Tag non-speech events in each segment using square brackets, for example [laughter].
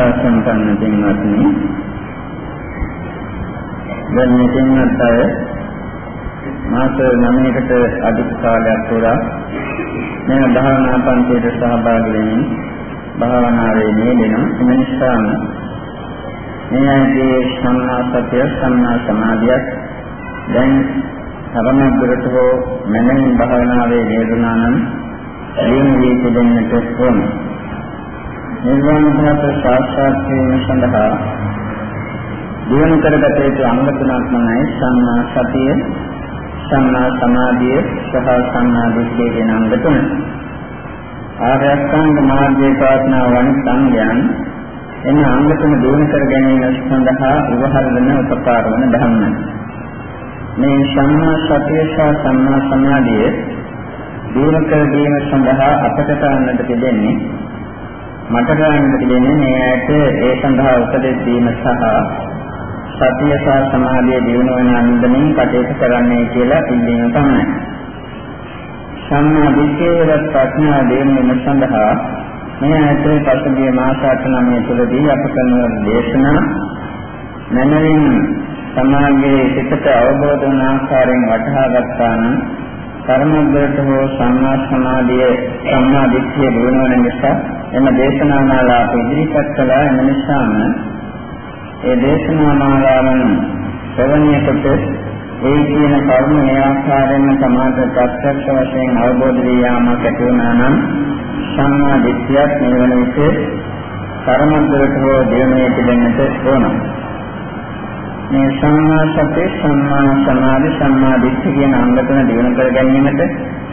ශ්‍රද්ධා සම්පන්න පින්වත්නි දැන් මේ පින්වත් අය මාස 9කට අධික කාලයක් පුරා මේ භාවනා පන්තියට සහභාගී වෙමින් භාවනාවේ යෙදෙන එම නිසාම මේ අයගේ සම්මා සතිය සම්මා සමාධිය දැන් තරමක් දුරට හෝ මනමින් භාවනාවේ යෙදුණා නම් දිනු වී තිබෙන්නට ඕන. නිර්වාණ ධාතු සාක්ෂාත් කිරීම සඳහා දිනු කරගත යුතු අංග තුනක් තමයි සම්මා සතිය, සම්මා සමාධිය සහ සම්මා දිට්ඨිය කියන අංග තුන. ආර්ය අෂ්ටාංග මාර්ගයේ ප්‍රාර්ථනා වන සංඥාන් එන අංග තුන දිනු කර ගැනීම සඳහා උවහල් වෙන උපකාර වන ධර්මයි. මේ සම්මා සතිය සහ සම්මා සමාධිය දිනු කර දීම සඳහා අපට කරන්නට තිබෙන්නේ මට කරන්නට තිබෙන්නේ මේ ඇයට ඒ සඳහා උපදෙස් දීම සහ සතිය සහ සමාධිය දිනු වෙන අන්දමින් කටයුතු කරන්නේ කියලා ඉල්ලීම තමයි. සම්මා දිට්ඨිය ප්‍රඥා දිනු සඳහා මේ ඇයට පසුගිය මාස 8 තුළදී අප කරන දේශනා මනරින් සමාගයේ සිතට අවබෝධ වන ආකාරයෙන් වටහා ගත්තා නම් කර්මද්දයට හෝ සම්මා සමාධිය සම්මා දිට්ඨිය දිනවන නිසා එම දේශනා මාලාව ඉදිරිපත් කළා එම නිසාම ඒ දේශනා මාලාවන් ශ්‍රවණය කොට ඒ කියන කර්ම මේ ආකාරයෙන්ම සමාධි ප්‍රත්‍යක්ෂ වශයෙන් අවබෝධ වී යාමක් ඇති වුණා නම් සම්මා දිට්ඨියක් නිවන විට කර්මද්දයට හෝ දිනවන පිළිගන්නට ඕන. මේ සම්මා සතිය සම්මා සමාධි සම්මා දිට්ඨිය කියන අංග තුන දිනු කර ගැනීමට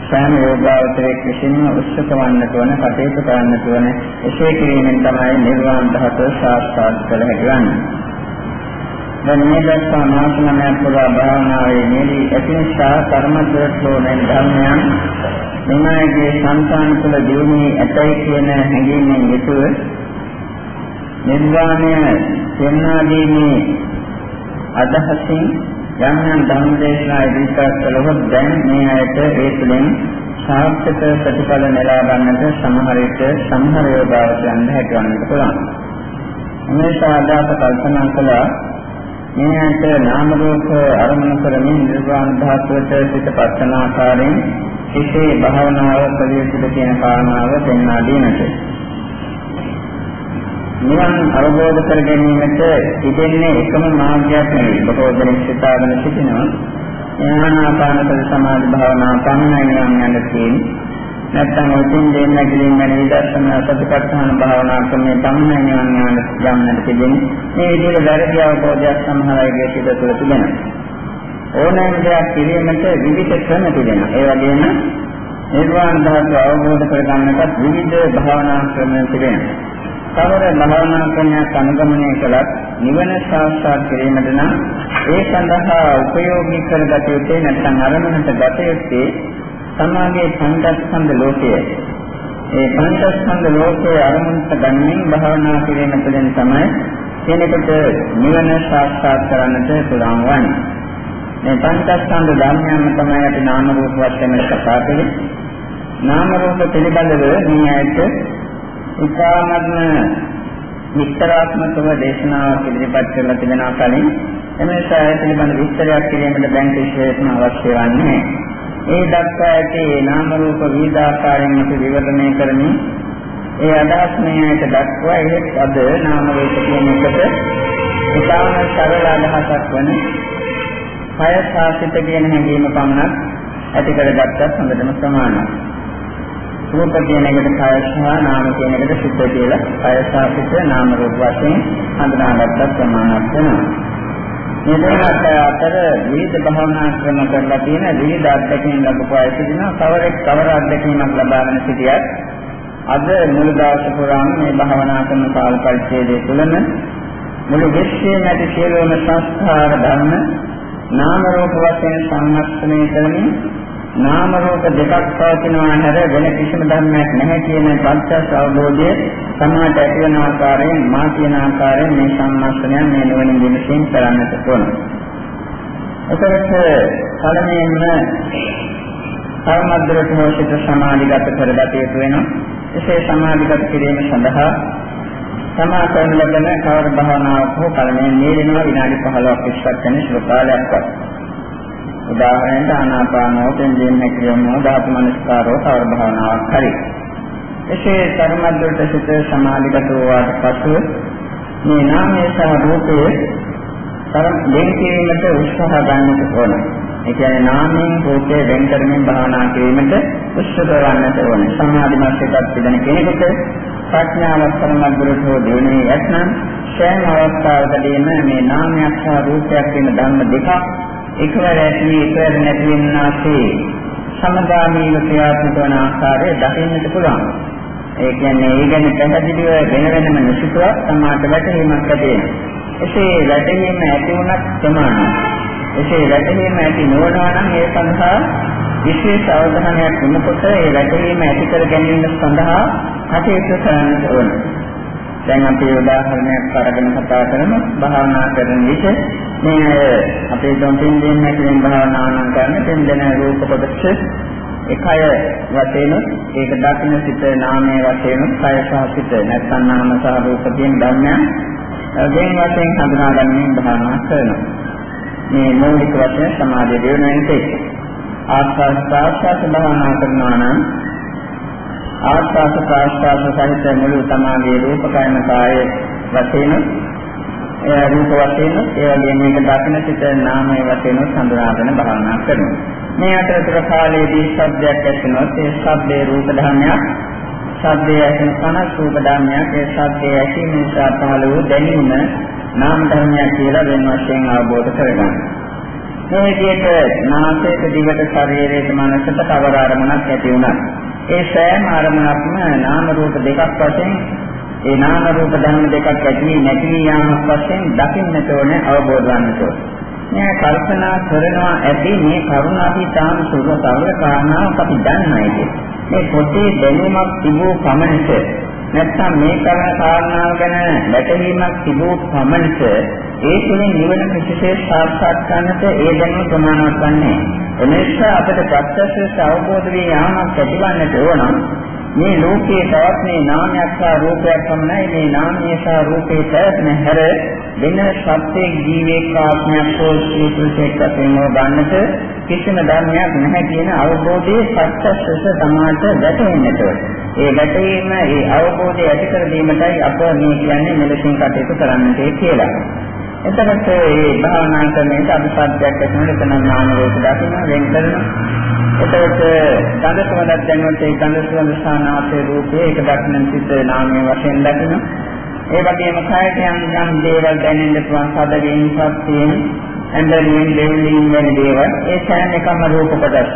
සෑම යෝගාවචරයක් විසින්ම උත්සුක වන්නට ඕන කටයුතු කරන්නට ඕන එසේ කිරීමෙන් තමයි නිර්වාණ ධාතුව සාක්ෂාත් කළ හැකි වන්නේ. දැන් මේ දස්සා මාස නමයක් පුරා භාවනාවේ නිරි ඇතිනිසා කර්මද්‍රෝණයෙන් ධර්මයන් මෙමයගේ සංසාන තුළ දියුණුවේ ඇතයි කියන හැඟීමෙන් යුතුව නිර්වාණය පෙන්වා දීමේ අදහසින් යම් යම් ධර්ම දේශනා ඉදිරිපත් කළොත් දැන් මේ ඇයට ඒ තුළින් සාර්ථක ප්‍රතිඵල නෙලා ගන්නට සමහර විට සමහර යෝගාවචයන් හැකියවන්නට පුළුවන්. මේ ආදාත කල්පනා කළා මේ ඇයට නාම රූප අරමුණු කරමින් නිර්වාණ ධාතුවට සිත පස්සන ආකාරයෙන් සිතේ භාවනාව ප්‍රවේශිත කියන කාරණාව පෙන්වා දීමට. නිවන් අවබෝධ කර ගැනීමට තිබෙන්නේ එකම මාර්ගයක් නෙවෙයි. බොහෝ දෙනෙක් සිතාගෙන සිටිනවා. ඥානාපානසති සමාධි භාවනා පමණයි නිවන් යන්න තියෙන්නේ. නැත්නම් උතුම් දෙන්න නැගිලින් යන විදර්ශනා සතිපට්ඨාන භාවනා ක්‍රමයේ පමණයි නිවන් යන්න යන්නට තිබෙන්නේ. මේ විදිහට වැරදි අවබෝධයක් සමහර අයගේ සිත තුළ තිබෙනවා. ඕනෑම දෙයක් කිරීමට විවිධ ක්‍රම තිබෙනවා. ඒ වගේම නිර්වාණ ධාතුව අවබෝධ කරගන්නට විවිධ භාවනා ක්‍රම තිබෙනවා. කවර භාවනා ක්‍රමයක් අනුගමනය කළත් නිවන සාක්ෂාත් කිරීමට නම් ඒ සඳහා උපයෝගී කරගත යුත්තේ නැත්නම් අරමුණට ගත යුත්තේ සමාගයේ පංචස්කන්ධ ලෝකය. ඒ පංචස්කන්ධ ලෝකයේ අරමුණට ගන්නින් භාවනා කිරීම තුළින් තමයි කෙනෙකුට නිවන සාක්ෂාත් කරන්නට පුළුවන් වන්නේ. මේ පංචස්කන්ධ ධර්මයන් තමයි අපි නාම රූප වශයෙන් කතා කරන්නේ. නාම රූප පිළිබඳව මේ ඇයිට ඉතාමත්ම විස්තරාත්මකව දේශනාවක් ඉදිරිපත් කරලා තිබෙනා කලින් එමේසා ඒ පිළිබඳ විස්තරයක් කිරීමට දැන් විශේෂම අවශ්‍ය වන්නේ. ඒ දක්වා ඇති නාම රූප විවිධාකාරයෙන් අපි විවරණය කරමින් ඒ අදහස් මෙයට දක්වා එහෙත් අද නාම රූප කියන එකට ඉතාම සරල අදහසක් වන කය සාසිත කියන හැඟීම පමණක් ඇති කරගත්තත් හොඳටම සමානයි. රූප කියන එකට කය සහ නාම කියන එකට සිත කියලා කය සහ සිත නාම රූප වශයෙන් හඳුනාගත්තත් ප්‍රමාණවත් වෙනවා. මේ දෙකත් අතර විවිධ භාවනා ක්‍රම කරලා තියෙන විවිධ අත්දැකීම් ලැබපු අය සිටිනවා. කවරෙක් කවර අත්දැකීමක් ලබාගෙන සිටියත් අද මුල් දවස පුරාම මේ භාවනා කරන කාල පරිච්ඡේදය තුළම මුළු විශ්වයේ නැති සියලුම සංස්කාර ධර්ම නාම රූප වශයෙන් සම්මස්තනය කරමින් නාම රූප දෙකක් පවතිනවා හැර වෙන කිසිම ධර්මයක් නැහැ කියන පංචස් අවබෝධය සමාජයට ඇති වෙන ආකාරයෙන් මා කියන ආකාරයෙන් මේ සම්මාසනයන් මේ නුවණින් විමසීම් කරන්නට ඕන. එතකොට පළමුවෙන්ම කර්මද්දරට හොසිත සමාධිගත කරගත යුතු වෙනවා. එසේ සමාධිගත කිරීම සඳහා තමා කරන ලබන කවර භාවනාවක් හෝ කලමෙන් නීරෙනවා විනාඩි 15ක් 20ක් යන සුළු කාලයක්වත්. උදාහරණයක් ආනාපානෝ දෙන්නේ නැතිවම ධාතු මනස්කාරෝ කවර භාවනාවක් හරි. එසේ ධර්මද්දට සිත සමාධිගත වූාට පසු මේ නාමය සහ රූපය තරම් වෙන් කිරීමට උත්සාහ ගන්නට ඕන. ඒ කියන්නේ නාමයෙන් රූපය වෙන් කරමින් භාවනා කිරීමට උත්සාහ ගන්නට ඕන. සමාධිමත් එකක් පිළිදෙන කෙනෙකුට ප්‍රඥාවක් තරමක් හෝ දිනුනේ නැත්නම් සෑම අවස්ථාවකදීම මේ නාමයක් සහ රූපයක් වෙන ධර්ම දෙකක් එකවර ඇති එකවර නැති වෙනාසේ සමගාමීව ක්‍රියාත්මක වන ආකාරය දකින්නට පුළුවන්. ඒ කියන්නේ ඒ ගැන පැහැදිලිව වෙන වෙනම නිසිතුවක් සමාත වැටහීමක් ඇති වෙනවා. එසේ වැටහීම ඇති වුණත් ප්‍රමාණයි. එසේ වැටහීම ඇති නොවනවා නම් ඒ සඳහා විශේෂ අවධානයක් යොමුකොට ඒ වැටහීම ඇති කර ගැනීම සඳහා කටයුතු කරන්න ඕන. දැන් අපි උදාහරණයක් අරගෙන කතා කරමු. භාවනා කරන විට මේ අපේ දොම්පින් දෙන්නේ කියන භාවනා නම් කරන දෙන්න රූප කොටස එකය වශයෙන් ඒක දකින්න සිත නාමයේ වශයෙන් කය සහ සිත නැත්නම් නාම සහ රූප කියන ධර්මයන් ගෙන් වශයෙන් හඳුනා ගැනීම භාවනා කරනවා. මේ මූලික වශයෙන් සමාධිය දිනනට ආස්වාද ප්‍රාස්වාද භාවනා කරනවා නම් ආස්වාද ප්‍රාස්වාද සහිත මුළු තමාගේ රූපකයන කායේ වශයෙන් ඒ රූප වශයෙන් ඒ වගේම මේක දකින්න සිට නාමයේ වශයෙන් හඳුනාගෙන භාවනා කරනවා. මේ අතරතුර කාලයේදී ශබ්දයක් ඇසෙනොත් ඒ ශබ්දේ රූප ධර්මයක් ශබ්දයේ ඇසෙන කන රූප ධර්මයක් ඒ ශබ්දයේ ඇසීම නිසා පහළ වූ දැනීම නාම ධර්මයක් කියලා වෙන වශයෙන් අවබෝධ කරගන්න. මේ විදිහට නාසයට දිවට ශරීරයට මනසට කවර අරමුණක් ඇති වුණා. ඒ සෑම අරමුණක්ම නාම රූප දෙකක් වශයෙන් ඒ නාම රූප ධර්ම දෙකක් ඇති නැති යාමක් වශයෙන් දකින්නට ඕනේ අවබෝධ වන්නට ඕනේ. මේ කල්පනා කරනවා ඇති මේ කරුණ අපි තාම සුර සරල කාරණාවක් අපි දන්නයි. මේ පොතේ දැනුමක් තිබූ පමණට නැත්නම් මේ කරන කාරණාව ගැන වැටහීමක් තිබූ පමණට ඒ තුළින් නිවන කිසිසේත් සාක්ෂාත් කරන්නට ඒ දැනුම ප්‍රමාණවත් වන්නේ. එනිසා අපට ප්‍රත්‍යක්ෂ අවබෝධ වී යාමක් ඇතිවන්නට ඕන මේ ලෝකයේ තවත් මේ නාමයක් සහ රූපයක් පමණයි. මේ නාමය සහ රූපේ පැවැත්ම හැර වෙන සත්‍යයේ ජීවේක ආත්මයක් හෝ සීතුසෙක් වශයෙන් ගන්නට කිසිම ධර්මයක් නැහැ කියන අවබෝධයේ සත්‍යස්ස සමාත වැටෙන්නට ඒ වැටීම ඒ අවබෝධය ඇති කර දීමටයි අප මේ කියන්නේ මෙලෙසින් කටයුතු කරන්නට කියලා. එතකොට මේ භාවනා කරනකොට අපි සත්‍යයක් ඇතුළේ එතන ඥාන රූප දකින්න වෙන් කරනවා. එතකොට ගඳ සුවඳක් දැනුවත් ඒ ගඳ සුවඳ ස්ථානාපේ රූපයේ ඒක දක්නන් සිත් නාමයේ වශයෙන් දකින්න. ඒ වගේම කායට යම් යම් දේවල් දැනෙන්න පුළුවන් සදගෙන් සත්‍යයෙන් ඇඳලින් දෙවිලින් වෙන දේවල් ඒ සෑම එකම රූප කොටස්.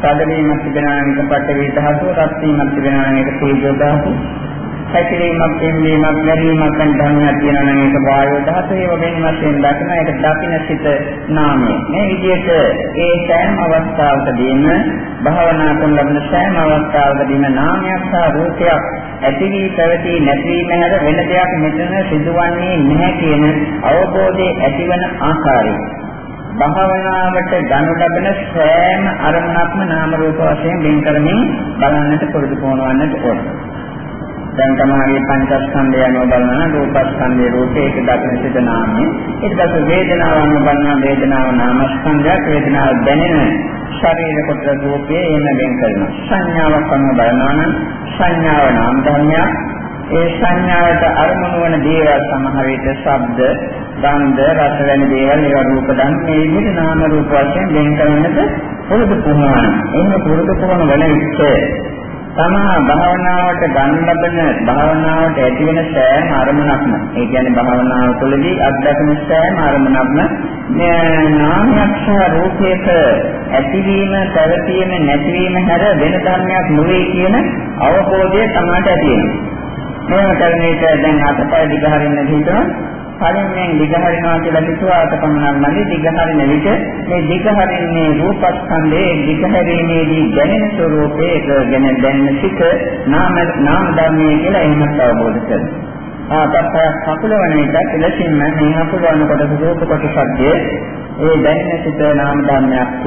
සදගෙන් තිබෙනා එක පටවි ධාතුව, රත් වීමක් තිබෙනා එක තේජෝ ධාතුව, හැකිලීමක් එන්නීමක් ලැබීමක් යන ධර්මයක් තියෙනවා නම් ඒක වායෝ ධාතුව ඒ වගේම වශයෙන් දකින ඒක දකින සිත නාමය. මේ විදිහට ඒ සෑම අවස්ථාවකදීම භාවනා කරන ලබන සෑම අවස්ථාවකදීම නාමයක් සහ රූපයක් ඇති වී පැවති නැති වීම හැර වෙන දෙයක් මෙතන සිදුවන්නේ නැහැ කියන අවබෝධයේ ඇතිවන ආකාරය. භාවනාවට ගනු ලබන සෑම අරමුණක්ම නාම රූප වශයෙන් වෙන් කරමින් බලන්නට පුරුදු කරනවන්නට ඕනේ. දැන් තමයි පංචස්කන්ධය අනුව බලනවා රූපස්කන්ධයේ රූපේ ඒක දකින සිත නාමය. ඊට පස්සේ වේදනාව අනුව බලනවා වේදනාව නාමස්කන්ධයක් වේදනාව දැනෙන ශරීර කොට රූපේ එන වෙන් කරනවා. සංඥාවක් අනුව බලනවා නම් සංඥාව නාම ධර්මයක්. ඒ සංඥාවට අරමුණු වන දේවල් සමහර විට ශබ්ද, ගන්ධ, රස වැනි දේවල් ඒවා රූප ධර්ම මේ විදිහට නාම රූප වශයෙන් වෙන් කරන්නට පුරුදු පුහුණුවන. එන්න පුරුදු පුහුණු වන විට තමා භාවනාවට ගන්න ලබන භාවනාවට ඇති වෙන සෑම අරමුණක්ම ඒ කියන්නේ භාවනාව තුළදී අත්දැකෙන සෑම අරමුණක්ම නාමයක් සහ රූපයක ඇතිවීම, පැවතීම, නැතිවීම හැර වෙන ධර්මයක් නොවේ කියන අවබෝධය තමාට ඇති වෙනවා. මේව කරන විට දැන් අතපය දිගහරින්න හිතනවා කලින්ෙන් දිගහරිනවා කියලා හිතුවාට පමණක් නැති දිගහරින විට මේ දිගහරින්නේ රූපස්කන්ධයේ දිගහැරීමේදී දැනෙන ස්වરૂපයේ ගැන දැනෙන සිත නාම නාම ධර්මයේ කියලා එහෙමත් අවබෝධ කරගන්නවා. ආපස්සට කකුලවන එක එලෙසින්ම මේ කකුලවන කොට රූප කොටසක්ද ඒ දැනෙන සිත නාම ධර්මයක්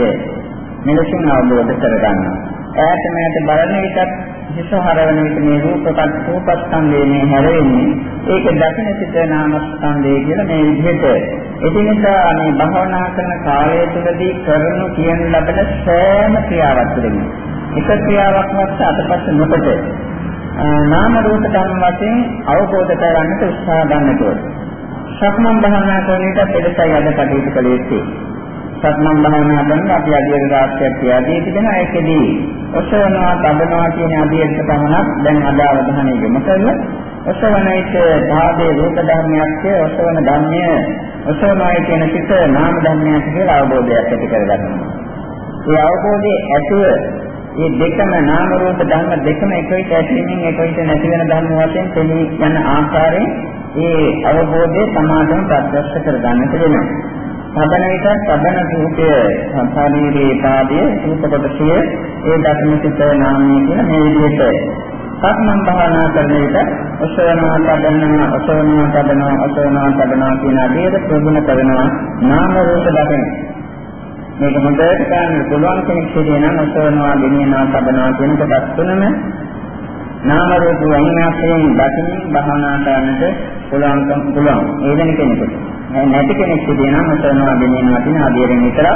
මෙලෙසින් අවබෝධ කරගන්නවා. ඈත මෑත බලන විටත් හිත හරවන විට මේ රූපකත් රූපස්කන්ධේ මේ හැරෙන්නේ ඒක දකින සිත නාමස්කන්ධය කියලා මේ විදිහට එදිනෙදා මේ භවනා කරන කාලය තුළදී කරනු කියන ලබන සෑම ක්‍රියාවක් තුළින් එක ක්‍රියාවක්වත් අතපත් නොකොට නාම රූප ධර්ම වශයෙන් අවබෝධ කරගන්නට උත්සාහ ගන්නට ඕනේ. සක්මන් භාවනා කරන විට පෙළසයි අද කටයුතු කළ යුත්තේ. සක්මන් භාවනා කරන අපි අධියර රාශියක් තියාදී තිබෙන ඒකෙදී ඔසවනවා තබනවා කියන අධියරට පමණක් දැන් අද අවධානය යොමු කරලා ඔසවන විට භාවයේ රූප ධර්මයක් ඔසවන ධර්මය ඔසවනවා කියන සිත නාම ධර්මයක් කියලා අවබෝධයක් ඇති කරගන්නවා. ඒ අවබෝධයේ ඇතුව මේ දෙකම නාම රූප ධර්ම දෙකම එක විට ඇතිවීමෙන් එක විට නැති වෙන ධර්ම වශයෙන් තෙමී යන ආකාරයෙන් ඒ අවබෝධය සමාදම් ප්‍රත්‍යක්ෂ කරගන්නට වෙනවා. සබන විට සබන රූපය සංසාරීරේ පාදයේ රූප කොටසිය ඒ ධර්ම සිත නාමය කියන මේ විදිහට. සක්මන් භාවනා කරන විට ඔසවනවා තබනවා ඔසවනවා තබනවා ඔසවනවා තබනවා කියන අධියද ප්‍රගුණ කරනවා නාම රූප දකින. මේක හොඳට ගන්න පුළුවන් කෙනෙක් කියන නම් ඔසවනවා ගෙනියනවා තබනවා කියන කොටස් තුනම නාම රූප වයින්යෙන් දකින්න භාවනා කරන්නට පුළුවන්කම් පුළුවන්. ඒ වෙන කෙනෙකුට. නැති කෙනෙක් කියන නම් ඔසවනවා ගෙනියනවා කියන අධියරෙන් විතර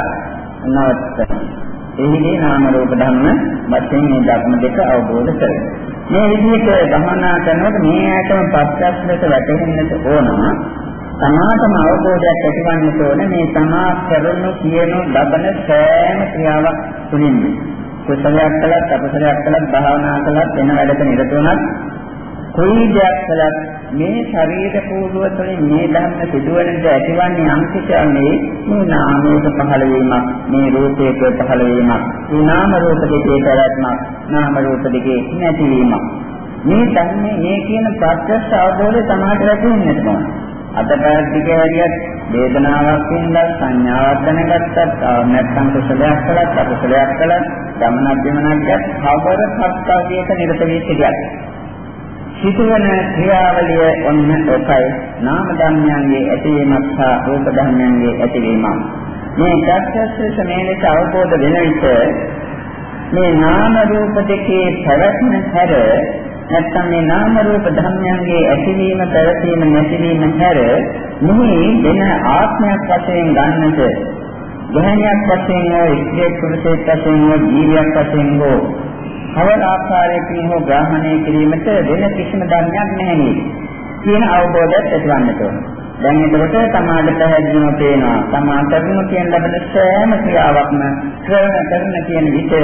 නවත්තන එහිදී නාම රූප ධර්ම වශයෙන් මේ ධර්ම දෙක අවබෝධ කරගන්න. මේ විදිහට භවනා කරනකොට මේ ඇතම ප්‍රත්‍යක්ෂයට වැටෙන්නට ඕන. සමාතම අවබෝධයක් ඇතිවන්න ඕන මේ තමා කරනු කියන ලබන සෑම ක්‍රියාවක් තුළින්ම. කුසලයක් කළත් අකුසලයක් කළත් භාවනා කළත් වෙන වැඩක නිරත වුණත් කොයි දෙයක් කළත් මේ ශරීර පූර්ව තුළින් මේ ධර්ම සිදුවනද ඇතිවන්නේ අංකිතන්නේ මේ නාමයක පහළ වීමක් මේ රූපයක පහළ වීමක් මේ නාම රූප දෙකේ පැවැත්මක් නාම රූප දෙකේ නැතිවීමක්. මේ ධර්මයේ මේ කියන ප්‍රත්‍යක්ෂ අවබෝධය සමාජයට ලැබෙන්නට ඕන අතපැද්දික හරියට වේදනාවක් වින්දා සංඥාවක් දැනගත්තත් නැත්නම් කුසලයක් කළත් අකුසලයක් කළත් ගමනක් ගමනක් ගත් කවර සත්‍යයක නිරත වී සිටියත් සිදුවන ක්‍රියාවලිය ඔන්න ඔකයි නාම ධර්මයන්ගේ ඇතිවීමක් සහ රූප ධර්මයන්ගේ ඇතිවීමක්. මේ දස්සස්ස මේලට අවබෝධ වෙන විට මේ නාම රූප දෙකේ පැවැත්ම හැර නැත්නම් මේ නාම රූප ධර්මයන්ගේ ඇතිවීම පැවතීම නැතිවීම හැර මෙහි වෙන ආත්මයක් වශයෙන් ගන්නට ගහණයක් වශයෙන් හෝ ඉස්ත්‍රි පුරුෂයෙක් වශයෙන් හෝ ජීවියක් වශයෙන් හෝ කවර ආකාරයකින් හෝ ග්‍රහණය කිරීමට වෙන කිසිම ධර්මයක් නැහැ නේද කියන අවබෝධයක් ඇතිවන්නට ඕන. දැන් එතකොට සමාජ පැහැදිලිව පේනවා. තමා කරන කියන ලබන සෑම ක්‍රියාවක්ම කරන කරන කියන විට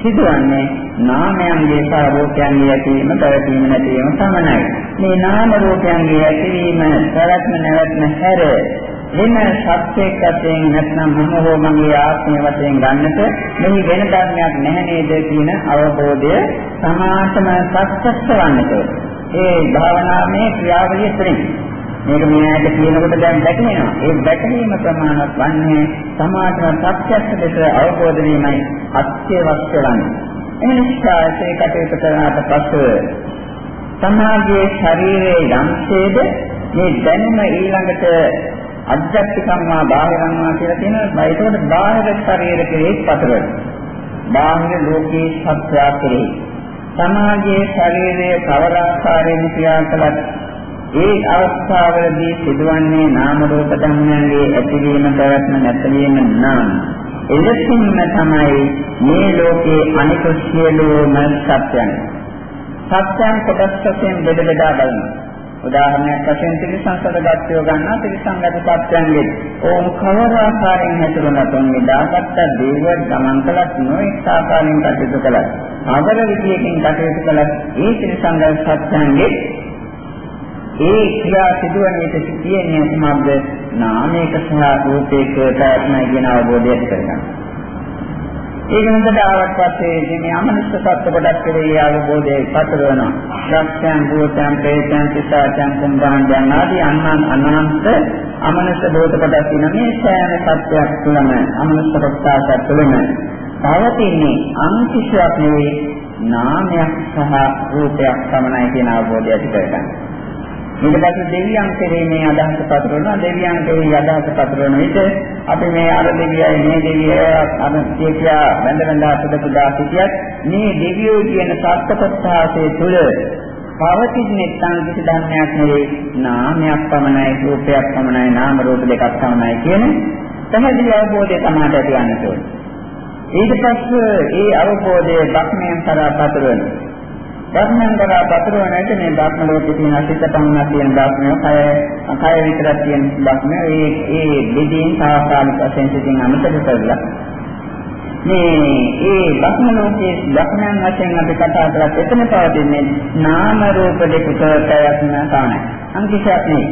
සිදුවන්නේ නාමයන්ගේ සහ රූපයන්ගේ ඇතිවීම, පැවතීම නැතිවීම පමණයි. මේ නාම රූපයන්ගේ ඇතිවීම, පැවැත්ම නැවැත්ම හැර වෙන සත්‍යයක් වශයෙන් නැත්නම් මම හෝ මගේ ආත්මය වශයෙන් ගන්නට මෙහි වෙන ධර්මයක් නැහැ නේද කියන අවබෝධය සමාතම සත්‍යස්ස වන්නට. ඒ භාවනාවේ ක්‍රියාවලිය තුළින් මේක මෙයාට කියනකොට දැන් දැකෙනවා. ඒ දැකීම ප්‍රමාණවත් වන්නේ සමාතම සත්‍යස්ස දෙස අවබෝධ වීමයි අත්‍යවශ්‍ය වන්නේ. එනිසා ඒ කටයුතු කරනාට පසු සමාජයේ ශරීරයේ යම්සේද මේ දැනුම ඊළඟට අධ්‍යාත්මිකම්මා බාහිරම්මා කියලා තියෙනවා. ඒකට බාහිර ශරීර කෙරෙහි පතරයි. බාහිර ලෝකේ සත්‍යා කෙරෙහි. සමාජයේ ශරීරයේ කවර ආකාරයෙන් ක්‍රියා කළත් ඒ අවස්ථාවලදී සිදුවන්නේ නාම රූප ධර්මයන්ගේ ඇතිවීම පැවැත්ම නැතිවීම නම් එලෙසින්ම තමයි මේ ලෝකේ අනිකුත් සියලුම සත්‍යයන්. සත්‍යයන් කොටස් වශයෙන් බෙද බෙදා බලනවා. උදාහරණයක් වශයෙන් ත්‍රිසංසද ගත්තෝ ගන්නා ත්‍රිසංගත සත්‍යයන්ගේ ඕම් කවර ආකාරයෙන් හැසිරුණත් ඔන්නේ දාගත්ත දේව ගමන් කළත් නොඑක ආකාරයෙන් කටයුතු කළත් අවර විදියකින් කටයුතු කළත් ඒ ත්‍රිසංගත සත්‍යයන්ගේ ඒ ක්‍රියා සිදුවන විට තියෙන්නේ කුමක්ද නාමයක සහ රූපයක ප්‍රයත්නය කියන අවබෝධය ඇති කරගන්න. ඒක හොඳට ආවත් පස්සේ මේ අමනුෂ්‍ය සත්‍ය කොටස් කෙරෙහි අවබෝධය පතර වෙනවා. රක්ෂයන්, භූතයන්, ප්‍රේතයන්, සිතායන්, කුම්භාණ්ඩයන් ආදී අනන්ත අනන්ත අමනුෂ්‍ය භූත කොටස් තියෙන මේ සෑම සත්‍යයක් තුළම අමනුෂ්‍ය කොටස් තුළම පවතින්නේ අන්තිශයක් නෙවෙයි නාමයක් සහ රූපයක් පමණයි කියන අවබෝධය ඇති කරගන්න. ඊට පස්සේ දෙවියන් කෙරේ මේ අදහස පතරනවා දෙවියන් කෙරේ අදහස පතරන විට අපි මේ අර දෙවියයි මේ දෙවියයි අර කියා බඳ බඳ අසුද පුදා සිටියත් මේ දෙවියෝ කියන සත්‍යපත්තාසේ තුල පවතින්නේ තන් කිසි ධර්මයක් නෙවෙයි නාමයක් පමණයි රූපයක් පමණයි නාම රූප දෙකක් පමණයි කියන පැහැදිලි අවබෝධය තමයි ඇති වන්න ඕනේ. ඊට පස්සේ ඒ අවබෝධය ධර්මයෙන් කරා පතරනවා. ධර්මයන් කරා පතරවන්නට මේ ධර්ම ලෝකේ තියෙන සිත පමණක් තියෙන ධර්මය කය කය විතරක් තියෙන ධර්මය. ඒ ඒ දෙදීන් සාකාලික වශයෙන් සිටින් අමතක කරලා මේ ඒ ධර්ම ලෝකයේ ධර්මයන් වශයෙන් අපි කතා කරලා එතන පවතින්නේ නාම රූප දෙකක ප්‍රයත්න තමයි. අන්තිශයක් නෙවෙයි.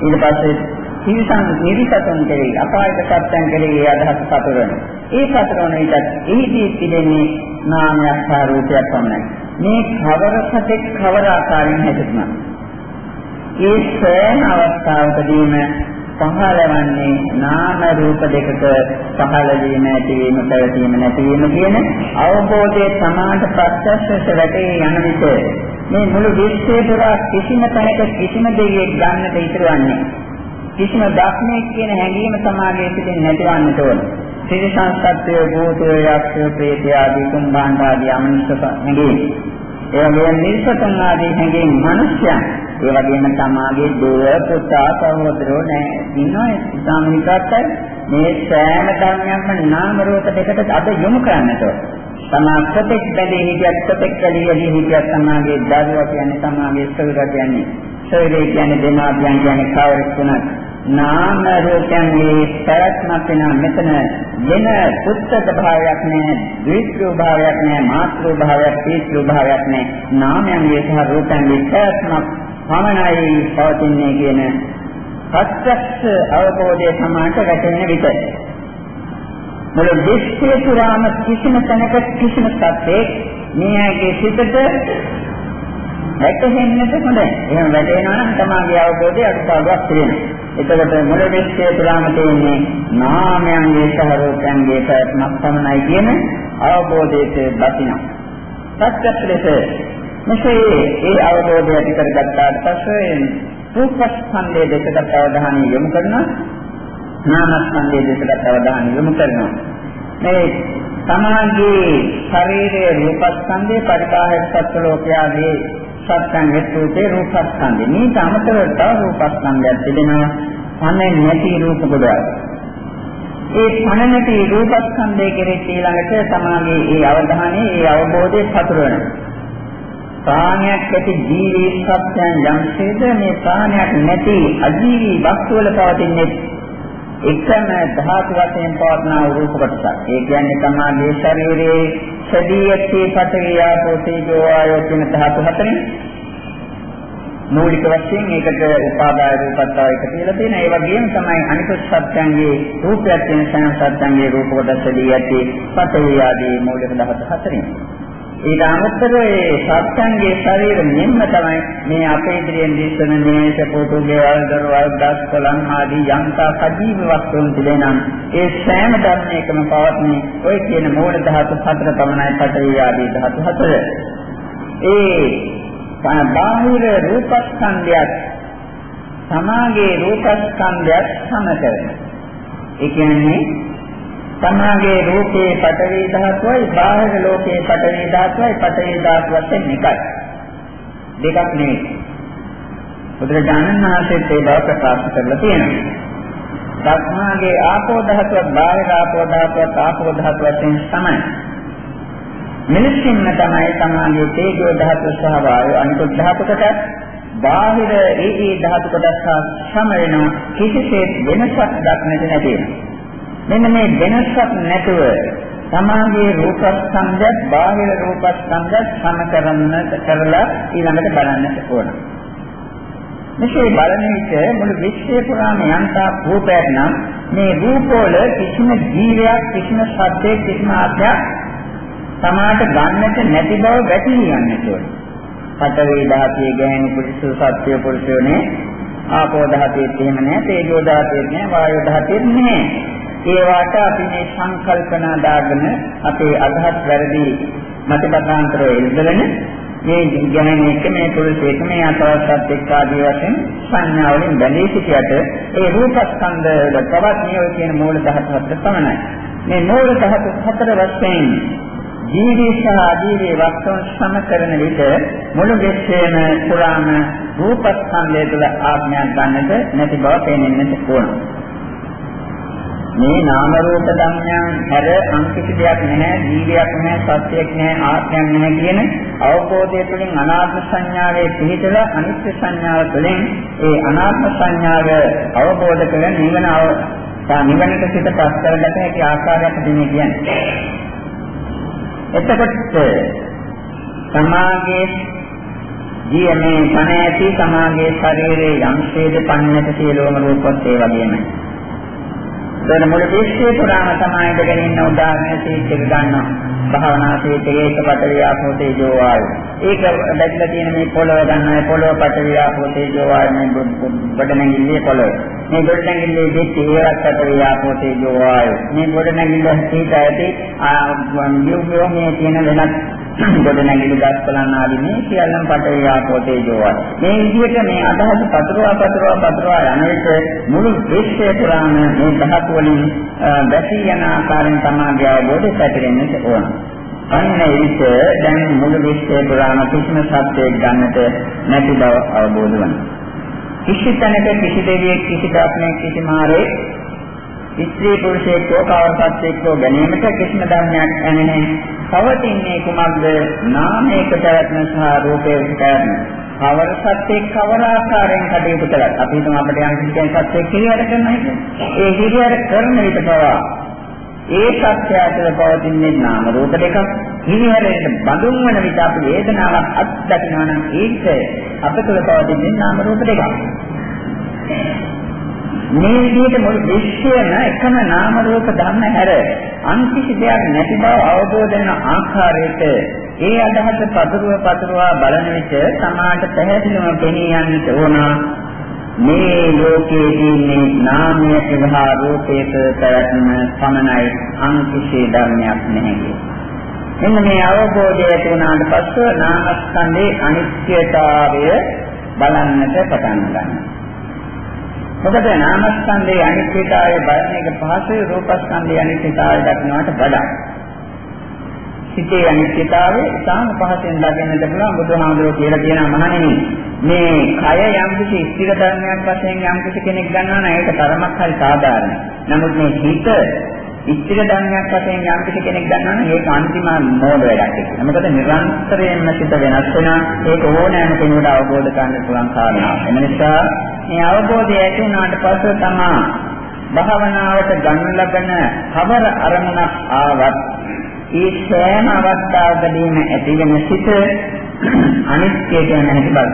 ඊට පස්සේ තිරසන් නිරිසතුන් කෙරෙහි අපායක සත්‍යයන් කෙරෙහි අදහස් පතරවන ඒ පතරවන විට එහිදී තිබෙන්නේ නාමයක් සහ රූපයක් පමණයි. මේ කවර සතෙක් කවර ආකාරයෙන් හැදෙනවා. ඒ සෑම අවස්ථාවකදීම පහළවන්නේ නාම රූප දෙකක පහළ වීම ඇතිවීම පැවතීම නැතිවීම කියන අවබෝධයේ සමාන්ත ප්‍රත්‍යක්ෂ වැටේ යන විට මේ මුළු විශ්වය පුරා කිසිම තැනක කිසිම දෙයක් ගන්නට ඉතුරුවන්නේ කිසිම ධර්මයක් කියන හැඟීම සමාගයේ සිටින් නැතිවන්නට ඕනේ ත්‍රිසංස්කත්වය භූතය යක්ෂය ප්‍රේතය ආදී කුම්භාණ්ඩ ආදී අමනුෂ්‍ය හැඟීම්. ඒ වගේම නිර්සතන් ආදී හැඟීම් මිනිස්යන් ඒ වගේම තමාගේ දුව පුතා සහෝදරයෝ නැහැ ඉන්නවා සාමිකත්ය මේ සෑම ධර්මයක්ම නාම රූප දෙකට අද යොමු කරන්නට. තමා ප්‍රතික් බැදී හිටියත් ප්‍රතික් කලියදී හිටියත් තමාගේ දරුවා කියන්නේ තමාගේ සොයුරා කියන්නේ සොයුරේ කියන්නේ දෙමාපියන් කියන්නේ කවරෙක් වුණත් නාම රූපයන්ගේ පැවැත්මක් වෙන මෙතන වෙන පුත්තක භාවයක් නැහැ, ද්විත්‍ය භාවයක් නැහැ, මාත්‍ර භාවයක්, තීත්‍ය භාවයක් නැහැ. නාමයන්ගේ සහ රූපයන්ගේ පැවැත්මක් පමණයි පවතින්නේ කියන ප්‍රත්‍යක්ෂ අවබෝධය සමානට වැටෙන විට මුළු විශ්වය පුරාම කිසිම තැනක කිසිම සත්‍යයක් මෙයාගේ සිතට වැටෙන්නට හොඳයි. එහෙම වැටෙනවා නම් තමාගේ අවබෝධය අඩුපාඩුවක් තියෙනවා. එතකොට මුල විශ්ය පුරාම තියෙන්නේ නාමයන්ගේ සහ රූපයන්ගේ පැවැත්මක් පමණයි කියන අවබෝධයට දකිනවා. සත්‍යත්‍රෙස මෙසේ ඒ අවබෝධය ඇති කරගත්තාට පස්සේ රූපස්කන්ධයේ දෙකට අවධානය යොමු කරනවා. නාමස්කන්ධයේ දෙකට අවධානය යොමු කරනවා. මේ සමාගයේ ශරීරයේ රූපස්කන්ධේ පරිබාහිර සත්‍ය ලෝකයාගේ සත්‍යං හේතුතේ රූපස්කන්ධය. මේක අමතරව තව රූපස්කන්ධයක් තිබෙනවා. පණ නැති රූප කොටස්. ඒ පණ නැති රූපස්කන්ධය කෙරෙහි ඊළඟට සමාගයේ ඒ අවධානය, ඒ අවබෝධය පතුරවන. ප්‍රාණයක් ඇති ජීවී සත්‍යයන් යම්සේද මේ ප්‍රාණයක් නැති අජීවී වස්තු වල පවතින්නේ එකම ධාතු වශයෙන් පවත්නා රූප කොටසක්. ඒ කියන්නේ තමාගේ ශරීරයේ සදීයත්තේ පඨවි ආපෝ තේජෝ ආයෝ කියන ධාතු හතරෙන් මූලික වශයෙන් ඒකට උපාදාය රූපත්ව එක කියලා තියෙන. ඒ වගේම තමයි අනිකුත් සත්‍යංගේ රූපයක් වෙන සෑම සත්‍යංගේ රූප කොටස් සදීයත්තේ පඨවි ආදී මූලික ධාතු හතරෙන්. ඊට අමතරව ඒ සත්‍යංගේ ශරීර මෙන්න තමයි මේ අපේ ඉදිරියෙන් දිස්සන මේස පොතු ගෙවල් දරවල් දස් කොලන් ආදී යන්තා සජීව වස්තුන් තිබෙනම් ඒ සෑම ධර්මයකම පවත්නේ ඔය කියන මූල ධාතු හතර පමණයි පටවි ආදී ධාතු හතර. ඒ බාහිර රූපස්කන්ධයත් සමාගේ රූපස්කන්ධයත් සමතර. ඒ කියන්නේ තමාගේ රූපේ පඨවි ධාතුවයි බාහිර ලෝකේ පඨවි ධාතුවයි පඨවි ධාතුව වශයෙන් එකයි. දෙකක් නෙවෙයි. බුදුරජාණන් වහන්සේත් ඒ බව ප්‍රකාශ කරලා තියෙනවා. තමාගේ ආපෝ ධාතුවත් බාහිර ආපෝ ධාතුවත් ආපෝ ධාතුව වශයෙන් සමයි. මිනිස්සින්ම තමයි තමාගේ තේජෝ ධාතුව සහ වායු අනිකුත් ධාතු කොටස් බාහිර ඒ ඒ ධාතු කොටස් සම වෙනවා කිසිසේත් වෙනසක් දක්නට නැති වෙනවා. මෙන්න මේ වෙනසක් නැතුව සමාගයේ රූපස්කන්ධයත් බාහිර රූපස්කන්ධයත් සම කරන්නට කරලා ඊළඟට බලන්නට ඕන. මෙසේ බලන විට මුළු විශ්වය පුරාම යන්තා රූපයක් නම් මේ රූපවල කිසිම ජීවයක් කිසිම සත්‍යයක් කිසිම ආත්මයක් සමාට ගන්නට නැති බව වැටහි යන්නට ඕන. පඨවි ධාතිය ගැහෙන පුරුෂ සත්‍ය පුරුෂයෝනේ ආපෝ ධාතියෙත් එහෙම නැහැ තේජෝ ධාතියෙත් නැහැ වායෝ ධාතියෙත් නැහැ. ඒවට අපි මේ සංකල්පනා දාගෙන අපේ අදහස් වැරදි මතකතාන්තර එල්බගෙන මේ ගැනීමක මේ පුරුෂයෙක් මේ අතවස්සත් එක්ක ආදී වශයෙන් සංඥා වලින් බැඳී සිටියට ඒ රූපස්කන්ධ වල පවත්නිය කියන මූල ධාතු හතර පමණයි. මේ මූල ධාතු හතර වශයෙන් ජීවී සහ අජීවී වස්තුන් සම කරන විට මුළු විශ්වයේම පුරාම රූපස්කන්ධය තුළ ආඥා ගන්නට නැති බව පේනෙන්නට ඕන. මේ නාම රූප ධර්මයන් හැර අන්තික දෙයක් නැහැ, ජීවියක් නැහැ, සත්‍යයක් නැහැ, ආත්මයක් නැහැ කියන අවබෝධය තුළින් අනාත්ම සංඥාවේ පිහිටලා අනිත්‍ය සංඥාව තුළින් ඒ අනාත්ම සංඥාව අවබෝධ කරගෙන නිවන නිවනට සිත පස් කරගත හැකි ආකාරයක් දෙන්නේ කියන්නේ. එතකොට සමාගයේ ජීවමේ පණ ඇති සමාගයේ ශරීරයේ යම්සේද පන්නට සියලුම රූපත් ඒ වගේමයි. ඒන මුල විශ්වය පුරාම තමයි ඉඳගෙන ඉන්න උදාහරණ සීට් එක ගන්නවා. භාවනා සීට් එකේ එක පටවිය ආපෝ තේජෝ වායු. ඒක බැදලා තියෙන මේ පොළව ගන්නවා පොළව පටවිය ආපෝ තේජෝ වායු මේ බඩනැගිල්ලේ පොළව. මේ බඩනැගිල්ලේ දෙච්ච ඒවත් පටවිය ආපෝ තේජෝ වායු. මේ බඩනැගිල්ල සීට් ඇති ආ මේ තියෙන වෙනත් [coughs] ගොඩනැගිලි ගස්කලන් ආදී මේ සියල්ලම පටවිය ආපෝ තේජෝ මේ විදිහට මේ අදහස පතරවා පතරවා පතරවා යන විට මුළු විශ්වය පුරාම මේ ධාතු වලින් වැසී යන ආකාරයෙන් තමයි අවබෝධය පැතිරෙන්නට ඕන. අන්න ඒක දැන් මුළු විශ්වය පුරාම කිසිම සත්‍යයක් ගන්නට නැති බව අවබෝධ වෙනවා. කිසි තැනක කිසි දෙවියෙක් කිසි දාත්මයක් කිසි මාරේ ස්ත්‍රී පුරුෂයෙක් කවරපත් එක්කෝ ගැනීමට කිසිම ධර්මයක් ඇන්නේ පවතින්නේ කුමක්ද? නාමයක පැවැත්ම සහ රූපයේ පැවැත්ම. කවර සත්‍යයක් කවර ආකාරයෙන් කටයුතු කළත්? අපි හිතමු අපිට යම් කිසි කෙනෙක් සත්‍යයක් කියලා කරනවා කියන්නේ ඒ හිරියර කරන විට පවා ඒ සත්‍යය තුළ පවතින්නේ නාම රූප දෙකක්. හිරියරට බඳුන් වන විට අපි වේදනාවක් අත්දකිනවා නම් ඒක අප තුළ පවතින්නේ නාම රූප දෙකක්. මේ විදිහට මුළු විශ්වයම එකම නාම රූප ධර්ම හැර. අන්තිසි දෙයක් නැති බව අවබෝධ වෙන ආකාරයට ඒ අදහස පතුරුව පතුරුවා බලන විට සමාජ පැහැදිලිවම පෙනී යන්නට ඕන. මේ ලෝකයේ තියෙන නාමය සහ රූපයක පැවැත්ම පමණයි අන්තිසි ධර්මයක් නැහැ. එන්න මේ අවබෝධය ඇති වුණාට පස්ව නාමස්කන්ධේ අනිත්‍යතාවය බලන්නට පටන් ගන්නවා. මොකද නාමස්කන්ධයේ අනිත්‍යතාවය බලන එක පහසුයි රූපස්කන්ධයේ අනිත්‍යතාවය දක්නවට වඩා. සිතේ අනිත්‍යතාවය ඉතාම පහසෙන් දකින්නට පුළුවන් බුදුහාමුදුරුවෝ කියලා කියනවා මහණෙනි මේ කය යම් කිසි ස්ථිර ධර්මයක් වශයෙන් යම් කිසි කෙනෙක් ගන්නවා නම් ඒක තරමක් හරි සාධාරණයි. නමුත් මේ හිත ස්ථිර ධර්මයක් වශයෙන් යම් කිසි කෙනෙක් ගන්නවා නම් ඒක අන්තිම මෝඩ වැඩක් කියලා. මොකද නිරන්තරයෙන්ම සිත වෙනස් වෙනවා. ඒක ඕනෑම කෙනෙකුට අවබෝධ කරගන්න පුළුවන් කාරණාවක්. එම නිසා මේ අවබෝධය ඇති වුණාට පස්සේ තමයි භාවනාවට ගන්න ලබන කවර අරමුණක් ආවත් ඒ සෑම අවස්ථාවකදීම ඇති වෙන සිත අනිත්‍ය කියන හැටි බලන්න.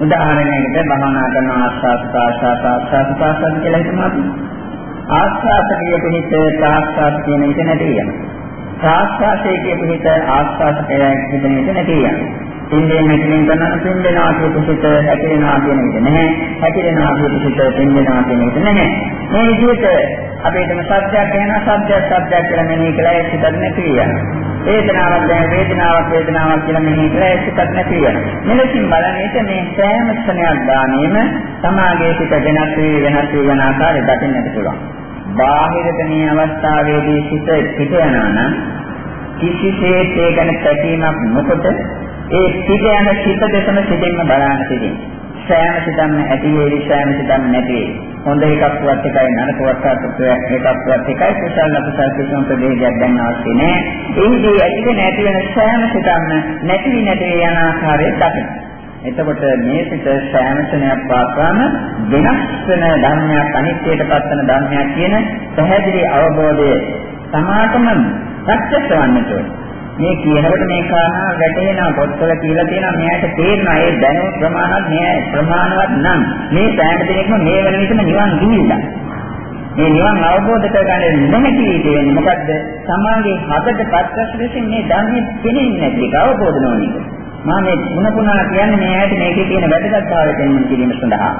උදාහරණයකට භවනා කරන ආස්වාද ප්‍රාසාස ආස්වාද ප්‍රාසාද කියලා හිතමු අපි. ආස්වාදකයේ පිහිට ප්‍රාස්වාද කියන එක නැති වෙනවා. ප්‍රාස්වාදයේ පිහිට ආස්වාදකයේ හිතන එක නැති වෙනවා. පින්දෙන් හැකිලින් කරනවා පින්දෙනවා කියපු සිත හැකිලෙනවා කියන එක නැහැ. හැකිලෙනවා කියපු සිත පින්දෙනවා කියන එක නැහැ. මේ විදිහට අපේ තම සත්‍යයක් වෙන සත්‍යයක් සත්‍යයක් කියලා මෙනෙහි කළා ඒක සිතක් නැති වෙනවා. වේදනාවක් දැන වේදනාවක් වේදනාවක් කියලා මෙනෙහි කළා ඒක සිතක් නැති වෙනවා. මෙලෙසින් බලන්නේ මේ සෑම ස්ථනයක් ගානේම සමාගයේ සිත වෙනස් වී වෙනස් වී යන ආකාරය දකින්නට පුළුවන්. බාහිරට මේ අවස්ථාවේදී සිත පිට යනවා නම් කිසිසේත් ඒ ගැන පැතීමක් නොකොට ඒ පිට යන සිත දෙකම සිතෙන්ම බලන්න සිටින්. සෑම සිතක්ම ඇති වේවි සෑම සිතක්ම නැති වේවි. හොඳ එකක්වත් එකයි නරකවත් එකක්වත් එකයි කුසල අකුසල කිසිම ප්‍රදේශයක් දැන් අවශ්‍ය නැහැ. එහිදී ඇති වෙන ඇති වෙන සෑම සිතක්ම නැති නැති යන ආකාරය දකින්න. එතකොට මේ සිත සෑම ක්ෂණයක් පාසාම වෙනස් වෙන ධර්මයක් අනිත්‍යයට පත්වන ධර්මයක් කියන පැහැදිලි අවබෝධය සමාතම ප්‍රත්‍යක්ෂ වන්නට ඕනේ. මේ කියනකොට මේ කාරණා වැටහෙනවා පොත්වල කියලා තියෙනවා මෙයාට තේරෙනවා ඒ දැනුම ප්‍රමාණවත් මෙයා ප්‍රමාණවත් නම්. මේ සෑම දෙයක්ම මේ වෙන විදිහම නිවන් ගිහිල්ලා මේ නිවන් අවබෝධ කරගන්න නොහැකි වෙන්නේ මොකද්ද? සමාගයේ හදට පත්‍රස් ලෙසින් මේ ධර්මයේ පෙනෙන්නේ නැති එක අවබෝධ නොවන එක. මම මේ මුණ පුනා කියන්නේ මේ ඇයිට මේකේ තියෙන වැදගත්භාවය දෙන්න කිරීම සඳහා.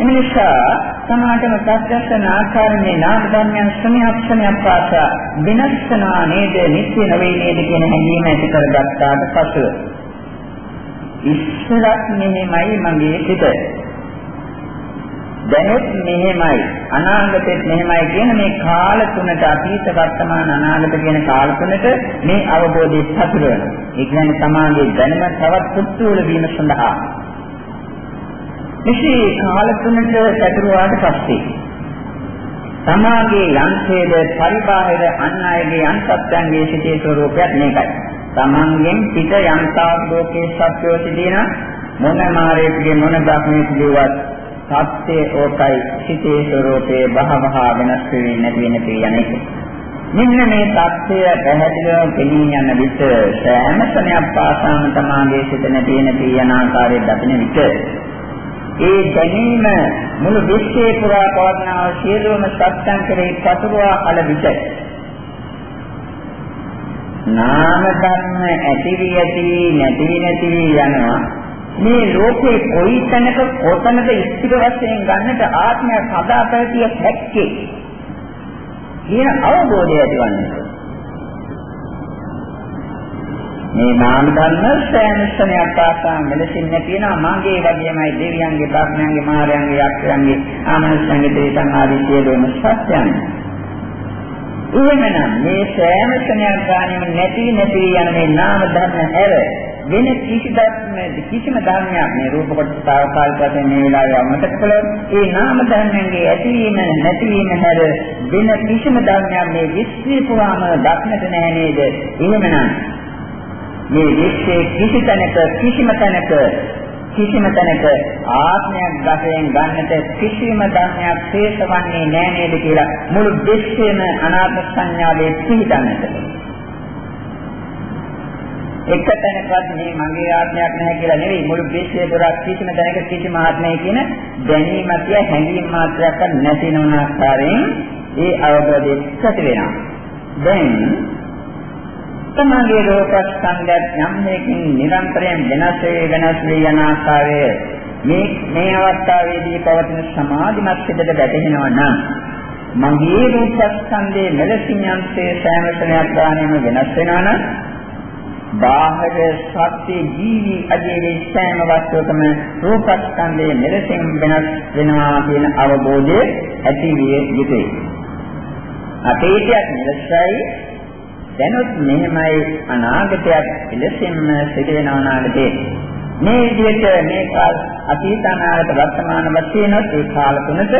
එනිසා සමාතම ප්‍රත්‍යක්ෂන ආකාරයේ නාම ධර්මයන් ශ්‍රණ්‍යක්ෂණයක් පාසා විනස්සනා නේද නිත්‍ය නොවේ නේද කියන හැඟීම ඇති කරගත්තාට පසුව ඉස්සරක් මෙහෙමයි මගේ සිත දැනෙත් මෙහෙමයි අනාගතෙත් මෙහෙමයි කියන මේ කාල තුනට අතීත වර්තමාන අනාගත කියන කාල තුනට මේ අවබෝධය සතුරු වෙනවා. ඒ කියන්නේ සමාගයේ දැනුම තවත් පුතුල වීම සඳහා. මෙසේ කාල තුනට සතුරුවාට පස්සේ සමාගයේ යන්ත්‍රයේද පරිබාහිර අන් අයගේ අන්තත්යන්ගේ සිටේ ස්වરૂපයක් මේකයි. තමන්ගෙන් පිට යන්තාවක් ලෝකේ සත්‍යෝ සිටින මොන මාරේකගේ මොන බ්‍රහ්මයේ සිදුවත් සත්‍ය ඕකයි සිතේ ස්වરૂපයේ බහවහ වෙනස් වෙන්නේ නැති වෙන කියන එක. මෙන්න මේ தත්ත්වය පැහැදිලිව පිළිගන්න යන විට සෑම සමයක් පාසාම තමාගේ සිත නැති වෙන තියෙන ආකාරය දකින විට ඒ දැනීම මුළු විශ්වයේ පුරා පවත්නා සියලුම සත්‍යං කෙරෙහි පතුරවා අල විට නාම ධර්ම ඇති වී ඇති නැති නැති යනවා මේ ලෝකේ කොයි තැනක කොතනද ස්ථිර වශයෙන් ගන්නට ආත්මය සදා පැවතිය හැක්කේ කියන අවබෝධය ඇතිවන්නේ. මේ නාම ධර්ම සෑම ස්ථනයක් පාසා මෙලෙසින් නැතිනවා මාගේ වගේමයි දෙවියන්ගේ බ්‍රහ්මයන්ගේ මාරයන්ගේ යක්ෂයන්ගේ ආමනුෂ්‍යයන්ගේ දේතන් ආදී සියලුම සත්‍යයන්. එහෙමනම් මේ සෑම ස්ථනයක් ගානෙම නැති නැති යන මේ නාම ධර්ම හැර වෙන කිසිදක් කිසිම ධර්මයක් මේ රූප කොටස తాවකාලික වශයෙන් මේ වෙලාවේ අමතක කළොත් ඒ නාම ධර්මයන්ගේ ඇතිවීම නැතිවීම හැර වෙන කිසිම ධර්මයක් මේ විශ්වය පුරාම දක්නට නැහැ නේද? එහෙමනම් මේ විශ්වයේ කිසි තැනක කිසිම තැනක කිසිම තැනක ආත්මයක් වශයෙන් ගන්නට කිසිම ධර්මයක් ශේෂවන්නේ නැහැ නේද කියලා මුළු විශ්වයම අනාත්ම සංඥාවේ පිහිටන්නට. එක තැනකවත් මේ මගේ ආත්මයක් නැහැ කියලා නෙවෙයි මුළු විශ්වයේ පුරා කිසිම තැනක කිසිම ආත්මයක් කියන දැනීමක් තිය හැඟීම් මාත්‍රයක් නැති නොවන ආකාරයෙන් ඒ අවබෝධය ඇති වෙනවා. දැන් තමගේ රූපස්කන්ධයත් යම් හේකින් නිරන්තරයෙන් වෙනස් වේ වෙනස් වේ යන ආකාරය මේ මේ අවස්ථාවේදී පවතින සමාධිමත් සිතට වැටෙනවා නම් මගේ රූපස්කන්ධයේ මෙලසින් යම්සේ සෑම ක්ෂණයක් ගානෙම වෙනස් වෙනවා නම් බාහිර සත්‍ය ජීවි අධිරේ සෑම වස්තුවකම රූපස්කන්ධයේ මෙලෙසින් වෙනස් වෙනවා කියන අවබෝධය ඇති විය යුතුයි. අතීතයක් මෙලෙසයි දැනුත් මෙහෙමයි අනාගතයක් එලෙසින්ම සිදු වෙනවා අනාගතේ. මේ විදිහට මේ කාල අතීත අනාගත වර්තමාන වශයෙන් ඒ කාල තුනට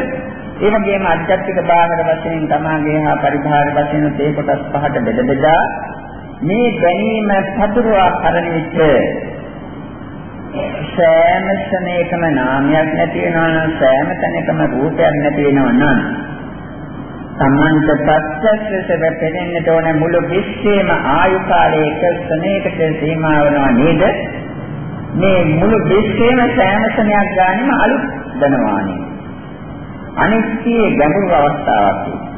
ඒ වගේම අධ්‍යාත්මික බාහිර වශයෙන් තමාගේ හා පරිභාර වශයෙන් ඒ කොටස් පහට බෙද බෙදා මේ දැනීම පතුරවා කරන විට සෑම ස්නේකම නාමයක් නැති වෙනවා නම් සෑම තැනකම රූපයක් නැති වෙනවා නම් සම්මන්ත ප්‍රත්‍යක්ෂ වෙපෙන්නට ඕන මුළු විශ්වයේම ආයු කාලයේ එක ස්නේකට සීමා වෙනවා නේද? මේ මුළු විශ්වයේම සෑම ස්නේයක් ගානෙම අලුත් දනවානේ. අනිත්‍ය ගැඹුරු අවස්ථාවක්.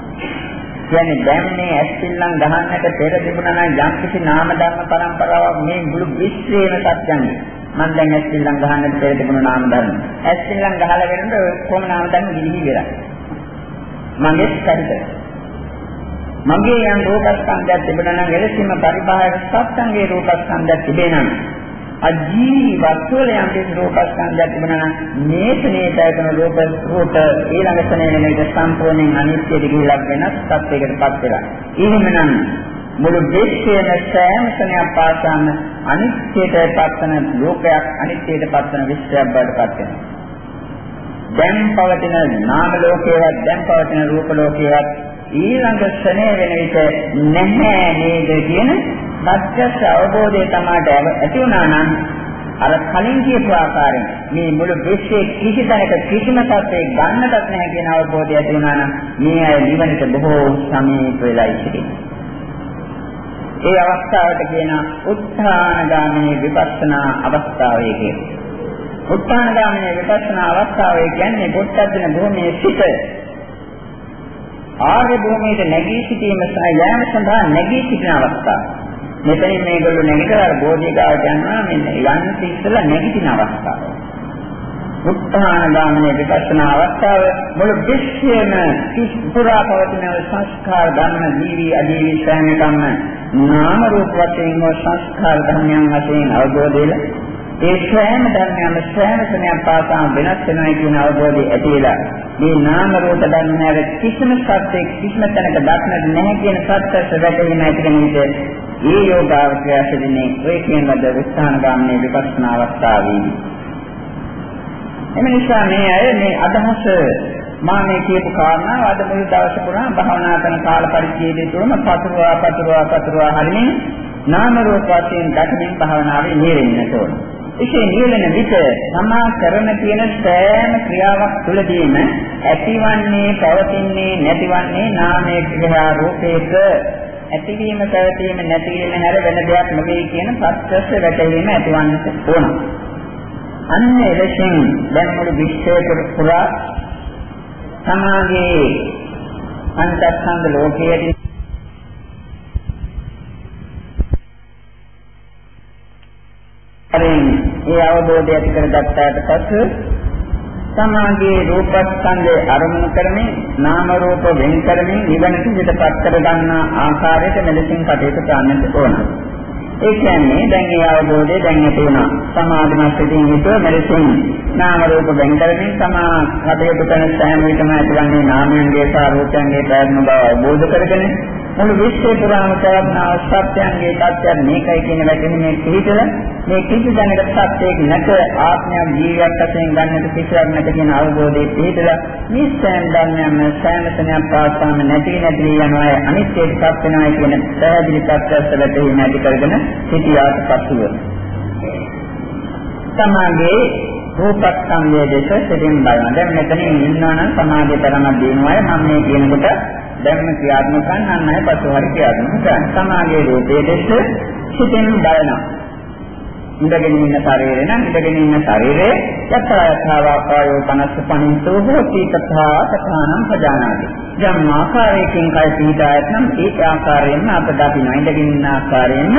කියන්නේ දැන් මේ ඇස්පිල්ලම් ගහන්නට පෙර තිබුණා නම් යම් කිසි නාම ධර්ම පරම්පරාවක් මේ මුළු විශ්වයේම සත්‍යන්නේ. මම දැන් ඇස්පිල්ලම් ගහන්නට පෙර තිබුණු නාම ධර්ම. ඇස්පිල්ලම් ගහලා වෙනකොට කොහොම නාම ධර්ම ගිලිහි වෙලා. මගේ සැරිත. මගේ යම් රූපස්කන්ධයක් තිබුණා නම් එලෙසින්ම පරිබාහිර සත්‍යංගේ රූපස්කන්ධයක් තිබේ නම් අජීවී වස්තුවල යම් කිසි රූපස්කන්ධයක් තිබුණා නම් මේ ශනේ පැවතුන රූප රූප ඊළඟ ශනේ වෙන විට සම්පූර්ණයෙන් අනිත්‍යද කියලා වෙනස් තත්යකටපත් වෙලා. එහෙමනම් මුළු දේශයේම සෑම ශනයක් පාසාම අනිත්‍යයට පත්වන ලෝකයක් අනිත්‍යයට පත්වන විශ්වයක් බවට පත් වෙනවා. දැන් පවතින නාම ලෝකයේවත් දැන් පවතින රූප ලෝකයේවත් ඊළඟ ශනේ වෙන විට නැහැ නේද කියන සත්‍යස්ස අවබෝධය තමයි ඇති වුණා නම් අර කලින් කියපු ආකාරයෙන් මේ මුළු විශ්වයේ කිසි තැනක කිසිම සත්‍යයක් ගන්නටත් නැහැ කියන අවබෝධය ඇති වුණා නම් මේ අය නිවනට බොහෝ සමීප වෙලා ඉතිරියි. ඒ අවස්ථාවට කියන උත්ථානගාමිනී විපස්සනා අවස්ථාවේ කියන. උත්ථානගාමිනී විපස්සනා අවස්ථාවේ කියන්නේ පොට්ටද්දන භූමියේ සිට ආර්ය භූමියට නැගී සිටීම සහ යාම සඳහා නැගී සිටින අවස්ථාව. මෙතනින් මේගොල්ලෝ නැගිටලා බෝධිගාවට යනවා මෙන්න යන්න ඉස්සෙල්ලා නැගිටින අවස්ථාව. උත්හාන ගාමනේ විපස්සනා අවස්ථාව මුළු විශ්වයේම පුරා පවතින සංස්කාර ධර්ම ජීවි අජීවි සෑම එකම නාම රූප වශයෙන් හෝ සංස්කාර ධර්මයන් වශයෙන් අවබෝධ වෙලා ඒ සෑම ධර්මයක්ම සෑම කෙනෙක් පාසා වෙනස් වෙනවා කියන අවබෝධය ඇති වෙලා මේ නාම රූප ධර්මයන් කිසිම සත්‍යයක් කිසිම තැනක දක්නට නැහැ කියන සත්‍යස වැටහීම ඇති කෙනෙකුට ඒ යෝගාවචරය සිටින්නේ ඔය කියන ලද විස්ථාන ගාමනේ විපස්සනා අවස්ථාවේදී එම නිසා මේ අය මේ අදහස මා මේ කියපු කාරණාව අද මුළු දවස පුරා භාවනා කරන කාල පරිච්ඡේදය තුළම පතුරවා පතුරවා පතුරවා හරිනේ නාම රූප වශයෙන් දකින්න භාවනාවේ නිරෙන්නට ඕන. එසේ නිරෙන විට සමා කරන තියෙන සෑම ක්‍රියාවක් තුළදීම ඇතිවන්නේ පවතින්නේ නැතිවන්නේ නාමයේ ක්‍රියා රූපයක ඇතිවීම පැවතීම නැතිවීම හැර වෙන දෙයක් නෙවෙයි කියන පස්වස්ස වැටහීම ඇතිවන්නට ඕන. අන්න එලෙසින් දැන් මුළු විශ්වයට පුරා සමාගයේ අන්තස්සංග ලෝකයේ හරින් ඒ අවබෝධය ඇති කරගත්තාට පසු සමාගයේ රූපස්කන්ධය අරමුණු කරමින් නාම රූප වෙන් කරමින් නිවනට පිටපත් කර ගන්නා ආකාරයට මෙලෙසින් කටයුතු කරන්නට ඕන. ඒ කියන්නේ දැන් ඒ අවබෝධය දැන් ඇති වුණා. සමාධිමත් සිටින් හිතුව මෙලෙසින් නාම රූප වෙන් කරමින් සමා කටයුතු කරන සෑම විටම ඇතිවන්නේ නාමයන්ගේ සහ රූපයන්ගේ ප්‍රයත්න බව අවබෝධ කරගෙන මුළු විශ්වය පුරාම පවත්නා සත්‍යයන්ගේ තත්ත්වයන් මේකයි කියන වැටහීමේ පිළිතුර මේ කිසි දැනක සත්‍යයක් නැත ආත්මයක් ජීවියක් වශයෙන් ගන්නට කිසිවක් නැත කියන අවබෝධයේ පිළිතුර මේ සෑම ධර්මයන්ම සෑම තැනක් පාස්සාම නැති නැති යනවා අනිත්‍යයටපත් වෙනවා කියන පැහැදිලි තත්ත්වයට වැටහීම ඇති කරගෙන සිටියාට පසුව. සමාගයේ රූපස්කන්ධයේ දෙස සිටින් බලන. දැන් මෙතන ඉන්නවා නම් සමාධිය තරමක් දිනුවයි. මම මේ කියනකොට දැන් ක්‍රියාත්මක කරන්න අය පසු හරි ක්‍රියාත්මක කරන සමාගයේ රූපයේ දෙස සිටින් බලනවා ඉඳගෙන ඉන්න ශරීරය නම් ඉඳගෙන ඉන්න ශරීරයේ යථායථාවාකායෝ පනස්ස පනින්තෝ හෝති තථා තථානම් පජානාති. යම් ආකාරයකින් කය පීඩායත් නම් ඒ ආකාරයෙන්ම අප දකින්න ඉඳගෙන ඉන්න ආකාරයෙන්ම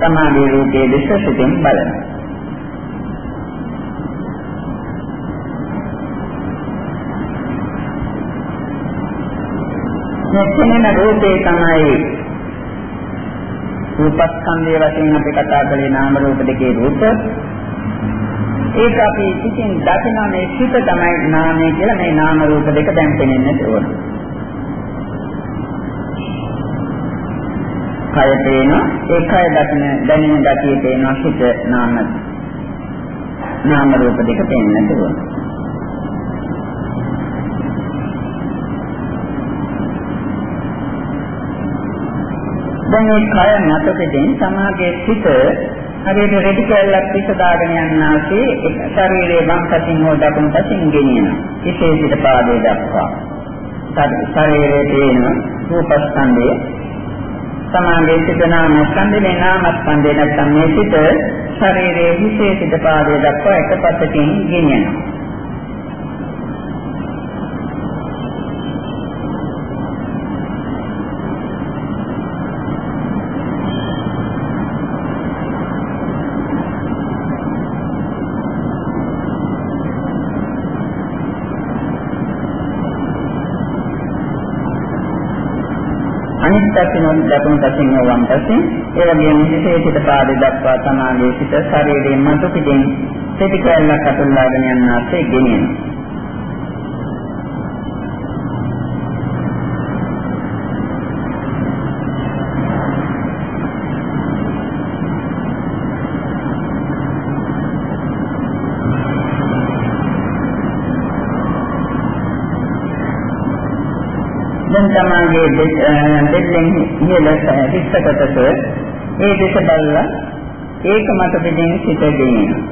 සමාධි රූපයේ දෙස සිටින් බලනවා මෙතන රූපේ තමයි රූපස්කන්ධය වශයෙන් අපි කතා කළේ නාම රූප දෙකේ රූප. ඒක අපි ඉතින් දකින මේ සිත තමයි නාමය කියලා මේ නාම රූප දෙක දැන් පෙනෙන්නට ඕන. කය පේන ඒ කය දකින දැනෙන ගතිය පේන සිත නාම නාම රූප දෙක පෙනෙන්නට ඕන. දැන් මේ කය නැත පිටින් සමාගයේ සිට හරියට රෙදි කැල්ලක් පිට දාගෙන යන්නාසේ ශරීරයේ වම් පැතින් හෝ දකුණු පැතින් ගෙනියනවා. විශේෂිත පාදයේ දක්වා. ශරීරයේ තියෙන රූපස්කන්ධය සමාගයේ සිට නාමස්කන්ධේ නාමස්කන්ධේ නැත්නම් මේ සිට ශරීරයේ විශේෂිත පාදයේ දක්වා එක පැත්තකින් ගෙනියනවා. දකුණු දකුණු පසින් වම් පසින් ඒ වගේම හිතේ සිට පාදේ දක්වා තමාගේ සිත ශරීරයෙන් මතු පිටින් සිටි කැලක් අතුල්ලාගෙන යන ආසේ ගෙනියනවා. තමගේ දෙල්ලෙන් ඉහළ හිස්ස කොටස ඒ දෙස බලලා ඒක මත පිටින් සිට ගෙනියනවා.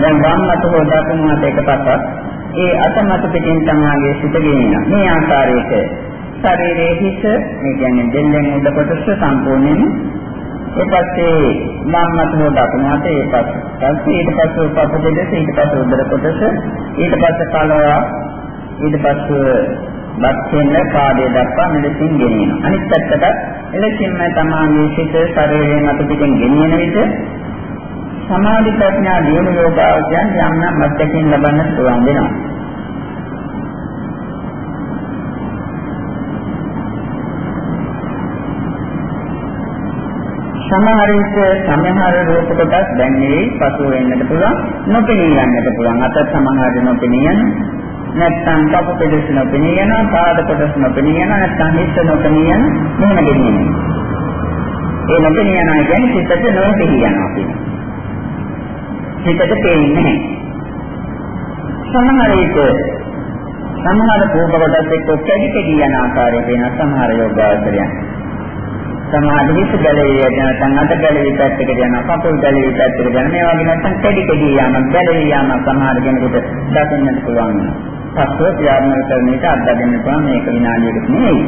දැන් වම් අත හෝ දකුණු අත එකපසක් ඒ අත මත පිටින් තමගේ සිට ගෙනියනවා. මේ ආකාරයට ශරීරයේ හිස මේ කියන්නේ දෙල්ලෙන් උඩ කොටස සම්පූර්ණයෙන් ඊපස්සේ මම්මත හො දකුණු අත ඒ පස්සේ ඊට පස්සේ පපු දෙක ඊට පස්සේ උදර කොටස ඊට පස්සේ කලවා ඊට පස්ව බක්ෙන්න පාදයේ දක්වා මෙලෙසින් ගෙනියනවා. අනිත් පැත්තට එලෙසින්ම තමාගේ සිත ශරීරයෙන් අත පිටින් ගෙනියන විට සමාධි ප්‍රඥා දියුණු යෝගාවචයන් යම් නම් අත්දැකීම් ලබන්න පුළුවන් වෙනවා. සමහර විට සමහර රූප කොටස් දැන් නෙවෙයි පසු වෙන්නට පුළුවන් නොපෙනී යන්නට පුළුවන්. අත සමහර නොපෙනී යන නැත්නම් කපු පෙදෙස් නොපෙනී යන පාද කොටස් නොපෙනී යන නැත්නම් හිත නොපෙනී යන මෙහෙම ගෙනියන්නේ ඒ නොපෙනී යනවා කියන්නේ සිතට නොපෙනී යනවා කියන්නේ සිතට පේන්නේ නැහැ. සමහර විට සමහර රූප කොටස් එක්ක කැඩි කැඩි යන ආකාරය පේන සමහර යෝගාවචරයන්. සමාධි හිත ගැලවි නැත්නම් අත ගැලවි පැත්තකට යනවා කකුල් ගැලවි පැත්තකට යනවා. මේ වගේ නැත්නම් කැඩි කැඩි යාමක් ගැලවි යාමක් සමහර කෙනෙකුට දකින්නට පුළුවන්. වෙනවා පස්ව ක්‍රියාත්මක කරන විට අත්දැකෙන්න පුළුවන්. මේක විනාඩියකට නෙවෙයි.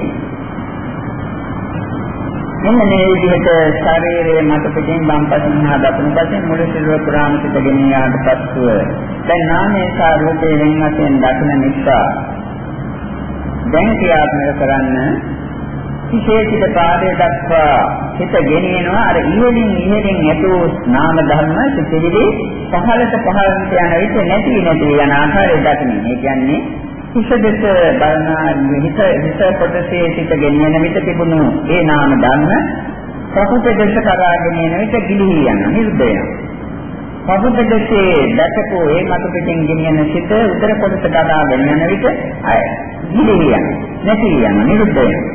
මෙන්න මේ විදිහට ශරීරයේ මත පිටින් වම් පසින් හා දකුණු පසින් මුළු සිරුර පුරාම සිටගෙන යාට පස්සුව දැන් නාමයේ කාර්යයේ වෙන වශයෙන් දකින නිසා දැන් ක්‍රියාත්මක කරන්න විශේෂිත පාදයේ දක්වා හිත ගෙනියනවා අර ඉහළින් ඉහළින් ඇතු නාම ධර්ම සිතිවිලි පහළට පහළට යන විට නැති නැති යන ආකාරය දකින්න. ඒ කියන්නේ හිත දෙස බලන හිත හිත කොටසේ සිට ගෙනියන විට තිබුණු ඒ නාම ධර්ම කකුට දෙස කරාගෙන යන විට ගිලිහි යනවා නිරුද්ධ වෙනවා. කකුට දෙසේ දැකපු ඒ මතු පිටින් ගෙනියන සිත උදර කොටස කරාගෙන යන විට අය ගිලිහි යනවා. නැති යනවා නිරුද්ධ වෙනවා.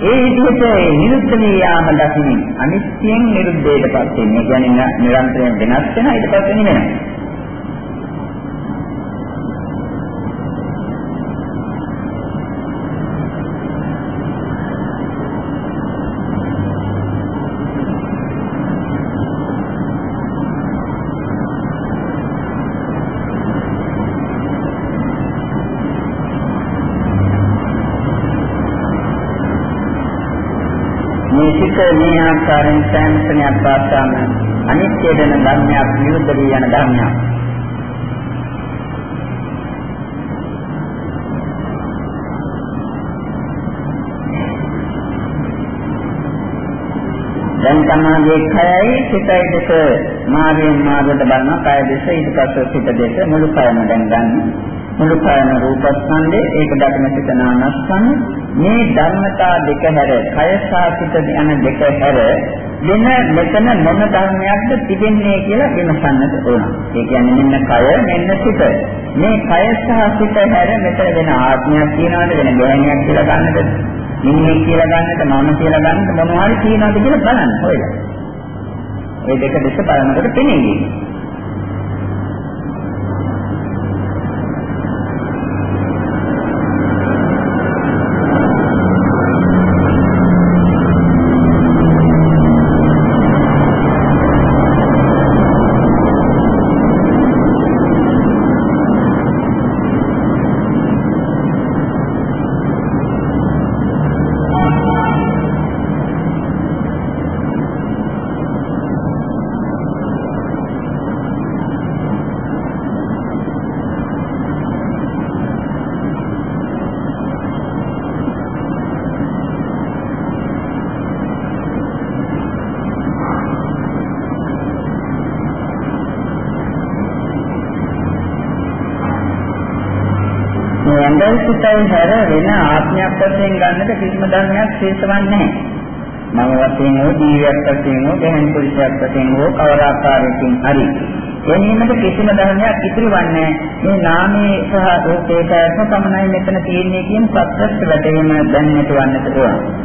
ඒ විදිහට නිරුද්ධ වී යාම දකින්න අනිත්‍යයෙන් නිරුද්ධයටපත් වෙන්නේ. කියන්නේ නිරන්තරයෙන් වෙනස් වෙන ඊට පස්සේ නිවෙනවා. මේ ආකාරයෙන් සෑමසනයක් පාස්සාම අනිත්‍ය වෙන ධර්මයක් නිරුද්ධ වී යන ධර්මයක්. දැන් තමයි කයයි සිතයි දෙක මාර්ගයෙන් මාර්ගයට බලන කය දෙස ඊට පස්සේ සිත දෙස මුළු කයම දැන් ගන්න. මුළු කයම රූපස්කන්ධේ ඒක දකින සිත නානස්කන්ධ මේ ධර්මතා දෙක හැර කය සාසිත යන දෙක හැර වෙන මෙතන මොන ධර්මයක්ද තිබෙන්නේ කියලා විමසන්නට ඕන. ඒ කියන්නේ මෙන්න කය මෙන්න සිත. මේ කය සහ සිත හැර මෙතන වෙන ආත්මයක් තියනවද වෙන ගෑණියක් කියලා ගන්නද? නින්නේ කියලා ගන්නද මම කියලා ගන්නද මොනවද තියනවද කියලා බලන්න හොයලා. ඒ දෙක දෙක බලනකොට පෙනෙන්නේ. සිතයි හැර වෙන ආත්මයක් වශයෙන් ගන්නට කිසිම ධර්මයක් ශේෂවන්නේ නැහැ. මම වශයෙන් හෝ ජීවියක් වශයෙන් හෝ ගැහන් පුරුෂයක් වශයෙන් හෝ කවර ආකාරයකින් හරි එනිමට කිසිම ධර්මයක් ඉතිරි වන්නේ මේ නාමයේ සහ රූපේ පැවැත්ම පමණයි මෙතන තියෙන්නේ කියන සත්‍යස්ත වැටීම දැනන්නට වන්නට ඕන.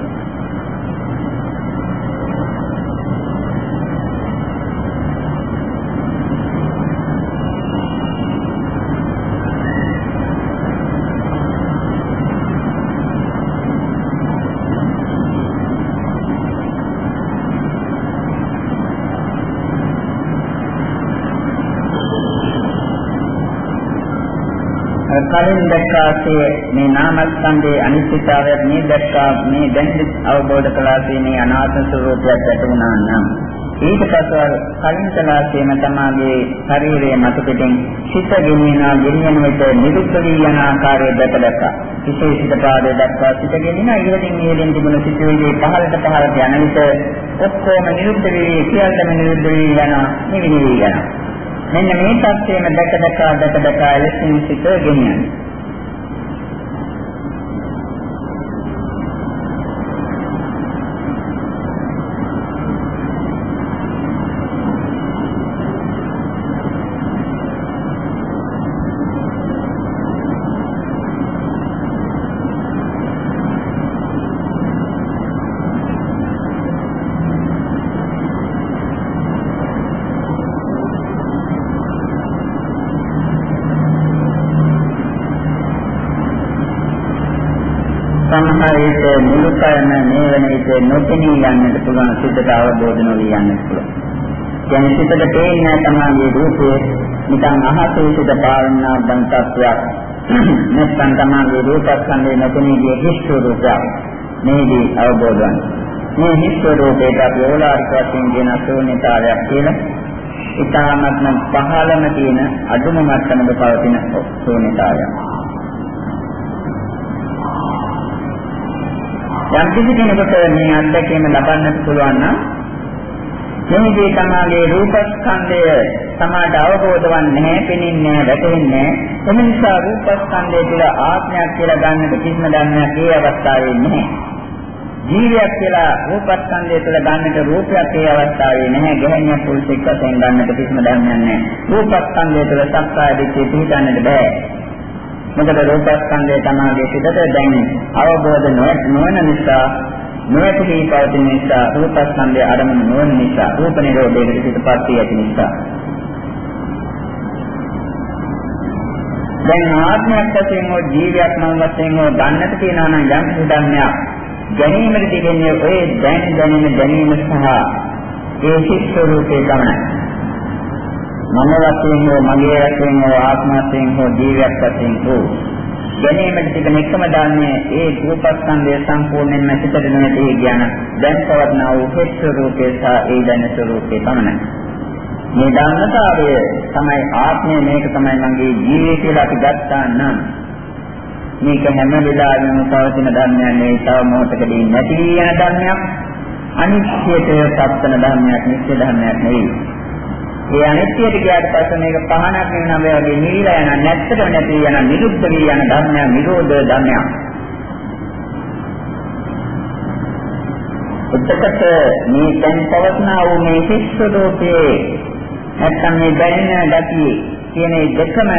කලින් දැක්කාසේ මේ නාමස්කන්ධයේ අනිත්‍යතාවය මේ දැක්කා මේ දැන් අවබෝධ කළාසේ මේ අනාත්ම ස්වરૂපයක් ඇති වුණා නම් ඊට පස්ව කලින් කලාසේම තමාගේ ශරීරයේ මත පිටින් සිත ගෙනියනා ගෙනියන විට නිරුද්ධ වී යන ආකාරය දැක දැක විශේෂිත පාදයේ දක්වා සිත ගෙනින ඉහළින් ඉහළින් තිබුණු සිතුවිලි පහළට පහළට යන විට ඔක්කොම නිරුද්ධ වී සියල්ලම නිරුද්ධ වී යන නිවිලි වී යන මෙන්න මේ තත්ත්වයෙන් දැක දැක දැක දැක එලෙසින් සිත ගෙනියන්නේ සමහර විට මුළු කයම මේ වෙන විට නොපෙනී යන්නට පුළුවන් සිතට අවබෝධ නොවී යන්නට පුළුවන්. දැන් සිතට පේන්නේ තමයි රූපේ නිකන් අහසේ සිට පාලනා බන් තත්වයක්. නැත්නම් තමයි රූපස්කන්ධේ නොපෙනී ගිය හිස් රූපයක්. මේදී අවබෝධ වන. මේ හිස් රූපේට අපි ඕලාරික වශයෙන් කියන ශූන්‍යතාවයක් කියලා ඉතාමත්ම පහළම තියෙන අදුම මට්ටමක පවතින ශූන්‍යතාවයක්. යම් කිසි කෙනෙකුට මේ අත්දැකීම ලබන්නට පුළුවන් නම් මේකේ තමගේ රූපස්කන්ධය සමාඩ අවබෝධ වන්නේ නැහැ, පෙනෙන්නේ නැහැ, වැටෙන්නේ නැහැ. එම නිසා රූපස්කන්ධය තුළ ආත්මයක් කියලා ගන්නට කිසිම ධර්මයක් ඒ අවස්ථාවේ නැහැ. ජීවියක් කියලා රූපස්කන්ධය තුළ ගන්නට රූපයක් ඒ අවස්ථාවේ නැහැ. ගැහණියක් පුරුෂයෙක් වශයෙන් ගන්නට කිසිම ධර්මයක් නැහැ. රූපස්කන්ධය තුළ සක්කාය දිට්ඨිය පිළිගන්නට බෑ. මොකද රූපස්කන්ධය තමයි සිතට දැන් අවබෝධ නොවන නිසා නොඇති පවතින නිසා රූපස්කන්ධය අරමුණු නොවන නිසා රූප නිරෝධයේ සිතපත් වී ඇති නිසා. දැන් ආත්මයක් වශයෙන් හෝ ජීවියක් නම් වශයෙන් හෝ ගන්නට තියෙනවා නම් යම් කිසි ධර්මයක් ගැනීමට තිබෙන්නේ ඔය දැන් දැනෙන දැනීම සහ ඒ සිත් ස්වરૂපේ ගමනයි මම වශයෙන් හෝ මගේ වශයෙන් හෝ ආත්ම වශයෙන් හෝ ජීවියක් වශයෙන් හෝ ගැනීමට තිබෙන එකම ධර්මයේ ඒ රූපස්කන්ධය සම්පූර්ණයෙන්ම සිතට නැති කියන දැන් පවත්නා වූ හේත් ස්වરૂපේ සහ ඒ දැන ස්වરૂපේ පමණයි. මේ ධර්මතාවය තමයි ආත්මය මේක තමයි මගේ ජීවිතය කියලා අපි ගත්තා නම් මේක හැම වෙලාවෙම පවතින ධර්මයක් නෙවෙයි තව මොහොතකදී නැති යන ධර්මයක් අනිත්‍යයට පත්වන ධර්මයක් නිත්‍ය ධර්මයක් නෙවෙයි ඒ අනිත්‍යයට ගියාට පස්සේ මේක පහනක් නෙවෙයි මේ වගේ නිවිලා යන නැත්තටම නැති යන නිරුද්ධ වී යන ධර්මයක් නිරෝධ ධර්මයක්. එතකොට මේ දැන් පවස්නා වූ මේ ශිෂ්‍යලෝකයේ නැත්තම් මේ දැනෙන ගතිය කියන දෙකම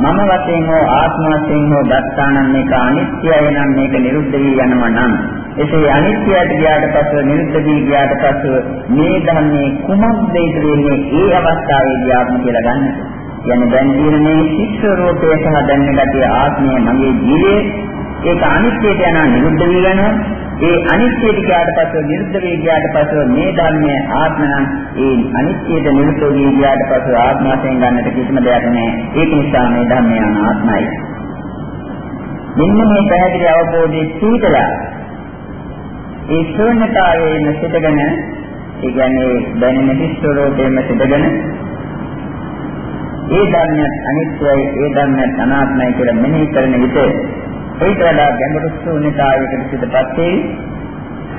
මම වශයෙන් හෝ ආත්ම වශයෙන් හෝ දත්තානම් මේක අනිත්‍යයි නම් මේක නිරුද්ධ වී යනවා නම් එසේ අනිත්‍යයට ගියාට පස්ව නිරුද්ධ වී ගියාට පස්ව මේ ධර්මයේ කුමක්ද ඉදිරියේ ඒ අවස්ථාවේදී ආත්ම කියලා ගන්න. යන්නේ දැන් කියන මේ ශිෂ්‍ය රූපය සහ දැනෙන ගතිය ආත්මය මගේ ජීවේ ඒක අනිත්‍යයට යන නිරුද්ධ වී යනවා. ඒ අනිත්‍යයට ගියාට පස්ව නිරුද්ධ වී ගියාට පස්ව මේ ධර්මයේ ආත්ම නම් ඒ අනිත්‍යයට නිරුද්ධ වී ගියාට පස්ව ආත්ම වශයෙන් ගන්නට කිසිම දෙයක් නැහැ. ඒක නිසා මේ ධර්මය අනාත්මයි. මෙන්න මේ පැහැදිලි අවබෝධයේ සීතලා ඒ ශූන්‍යතාවයෙන් සිටගෙන ඒ කියන්නේ දැනෙන හිස්වරෝපේම සිටගෙන ඒ ධර්මයක් අනිත්‍යයි ඒ ධර්මයක් අනාත්මයි කියලා මෙනෙහි කරන විට ඒට වඩා ගැඹුරු ශූන්‍යතාවයකට සිටපත් වේ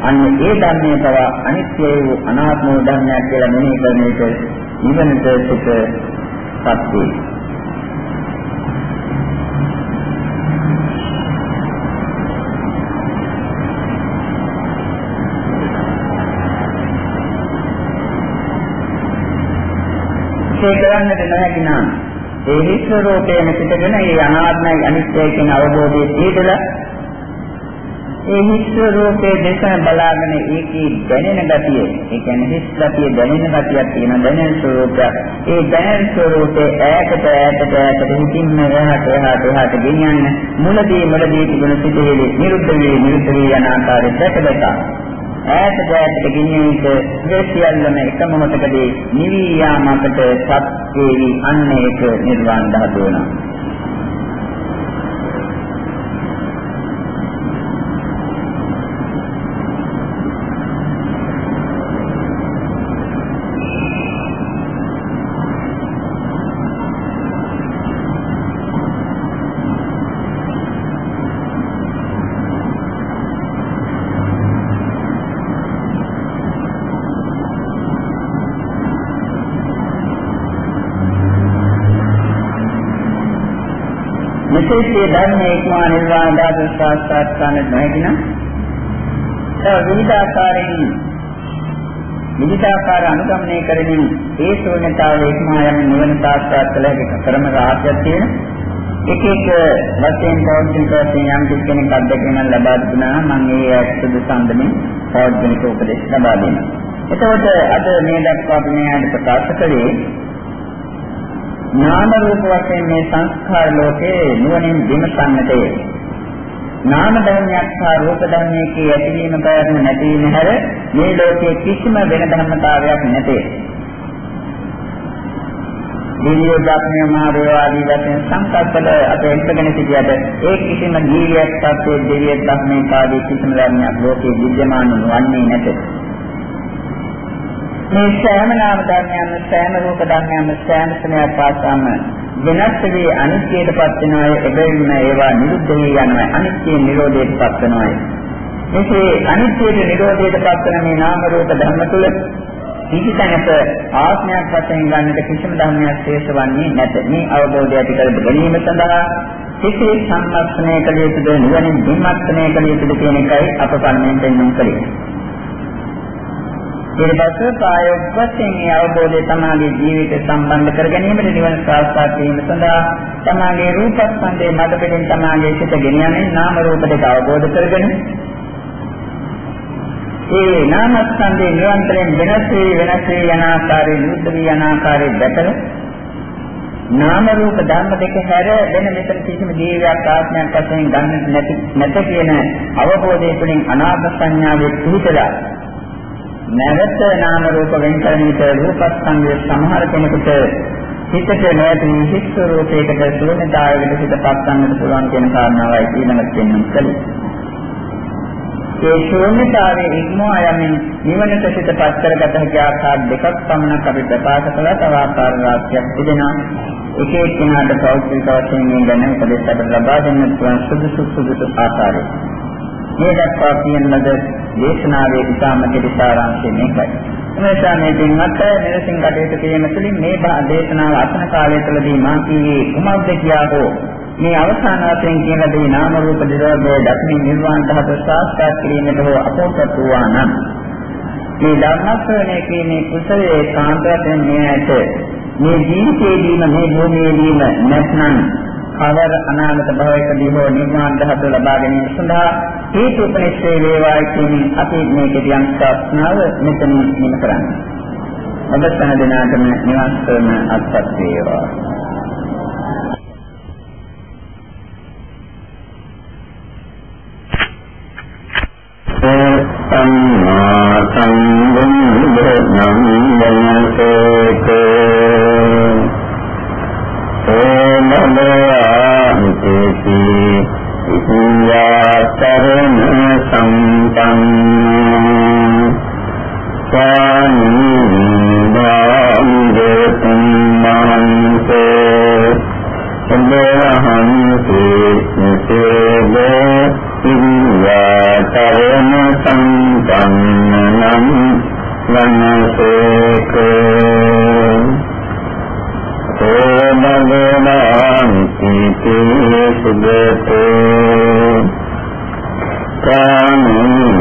අන්න ඒ ධර්මයේ පව අනිත්‍ය වූ අනාත්ම වූ ධර්මයක් කියලා මෙනෙහි කරන විට නිවනට සිටපත් වේ. ඒ කරන්නට නොහැකි නම් ඒ හිස් රූපයෙන් පිටගෙන ඒ අනාත්මයි අනිත්‍යයි කියන අවබෝධයේ පිටලා ඒ හිස් රූපයේ දේශන බලාගෙන ඒකේ දැනෙන ගතිය ඒ කියන්නේ හිස් ගතිය දැනෙන ගතියක් තියෙන දැනෙන ස්වરૂපයක් ඒ දැනෙන ස්වરૂපේ ඈතට ඈතට ඈතට හිතින්ම එහාට එහාට එහාට ගෙනියන්න මුලදී මුලදී තිබුණු සිදුවිලි නිරුද්ධ වී නිරුද්ධ වී යන ආකාරය දැක දැක. ඈත ඈතට ගෙනියන විට සියල්ලම එක මොහොතකදී නිවි යාමකට සත් වේවි අන්න ඒක නිර්වාණ ධාතුව වෙනවා. මෙසේ ධර්මයේ ඉක්මා නිර්වාණ ධාතු සාක්ෂාත් කරන්න නොහැකි නම් තව විවිධාකාරයෙන් විවිධාකාර අනුගමනය කරමින් ඒ ශූන්‍යතාවයේ ඉක්මා යන නිවන සාක්ෂාත් කළ හැකි ක්‍රම රාශියක් තියෙන එක එක වශයෙන් පෞද්ගලික වශයෙන් යම් කෙනෙක් අත්දැකීම් ලබා දුන්නා නම් ඒ සුදු සම්දමින් පෞද්ගලික උපදෙස් ලබා දෙනවා. එතකොට අද මේ දක්වා අපි මෙයාට ප්‍රකාශ කළේ නාම රූප වශයෙන් මේ සංස්කාර ලෝකේ නුවණින් විමසන්නට නාම ධර්මයක් සහ රූප ධර්මයේ ඇතිවීම පැවැත්ම නැතිවීම හැර මේ ලෝකයේ කිසිම වෙන ධර්මතාවයක් නැතේ. දිව්‍ය ධර්මය මාර්ගය ආදී වශයෙන් සංකල්පවල අපේ ඉස්සගෙන සිටියට ඒ කිසිම ජීවියක් සත්‍යයේ දිව්‍ය ධර්මයේ කාදී කිසිම ධර්මයක් ලෝකයේ විද්‍යමාන නොවන්නේ නැත. මේ සෑම නාම ධර්මයන් සෑම රූප ධර්මයන් සෑම ස්නේහ පාසාම වෙනස් වී අනිත්‍යයටපත් වෙනවා එබැවින්ම ඒවා නිරුද්ධ වී යනවා අනිත්‍ය නිරෝධයටපත් වෙනවා මෙසේ අනිත්‍යයට නිරෝධයටපත් වෙන මේ නාම රූප ධර්ම තුල කිසිතැනක ආත්මයක් වශයෙන් ගන්නට කිසිම ධර්මයක් ශේෂවන්නේ නැත. මේ අවබෝධය ඇති කර ගැනීම සඳහා සිතේ සම්මස්නය කළ යුතුද නිවනින් විමර්ශනය කළ යුතුද කියන එකයි අප කර්මයෙන් දෙන්නුම් කළේ ඊට පස්සේ ප්‍රායෝගික වශයෙන් මේ අවබෝධය තමාගේ ජීවිතය සම්බන්ධ කර ගැනීමට නිවන සාක්ෂාත් වීම සඳහා තමාගේ රූපස්කන්ධයේ මත පිටින් තමාගේ සිත ගෙන යන්නේ නාම රූප දෙක අවබෝධ කරගෙන ඒ නාමස්කන්ධේ නිරන්තරයෙන් වෙනස් වී වෙනස් වී යන ආකාරයේ නිරුද්ධ වී යන ආකාරයේ දැකලා නාම රූප ධර්ම දෙක හැර වෙන මෙතන කිසිම ජීවියක් ආත්මයක් වශයෙන් ගන්නට නැති නැත කියන අවබෝධය තුළින් අනාත්ම සංඥාවේ පිහිටලා නැවත නාම රූප වෙන් කරන විට රූපස්කන්ධය සමහර කෙනෙකුට හිතට නැති හිස් රූපයකට සුවඳතාවයකට හිතපත් ගන්නට පුළුවන් කියන කාරණාවයි ඊළඟට කියන්න කලින්. ඒ ශූන්‍යතාවයේ ඉක්මවා යමින් නිවනට සිතපත් කරගත හැකි ආකාර දෙකක් පමණක් අපි ප්‍රකාශ කළා තව ආකාර රාශියක් තිබෙනවා. එක එක්කිනාට පෞද්ගලික වශයෙන් මේ ගැන උපදෙස් අපට ලබා දෙන්න පුළුවන් සුදුසු සුදුසු ආකාරය. මේ දක්වා කියන ලද දේශනාවේ ඉතාම කෙටිසාරාංශය මේකයි. එනිසා මේ දිනකට මෙලෙසින් කටයුතු කිරීම තුළින් මේ දේශනාව අසන කාලය තුළදී මා කීයේ කුමක්ද කියා හෝ මේ අවසාන වශයෙන් කියන දේ නාම රූප දිරෝධයේ දක්මින් නිර්වාණ ධාතු සාක්ෂාත් කිරීමට හෝ අපෝසත් වූවා නම් මේ ධර්මස්වරණය කියන්නේ කුසලයේ කාන්තයෙන් මේ ඇත මේ ජීවිතයේදීම මේ භූමියේදීම නැත්නම් කවර අනාගත භවයකදී හෝ නිර්වාණ ධාතුව ලබා ගැනීම සඳහා හේතු උපනිෂේ වේවා කියන අපි මේ කියන ප්‍රශ්නාව මෙතන නිම කරන්නේ. ඔබ සහ දෙනාටම නිවන් සරණ අත්පත් වේවා. සම්මා සම්බුද්ධ නම් වනසේකේ ඕනමයාමිතේති ඉතියාතරණ සම්පන්න ස්වාමීනාංගතුම් මහන්සේ සම්බහන්සේ නිතේද ඉතියාතරණ සම්පන්න නම් වනසේකේ සෝමගනාන්ති තේ සුදතෝ කාමීදායරතං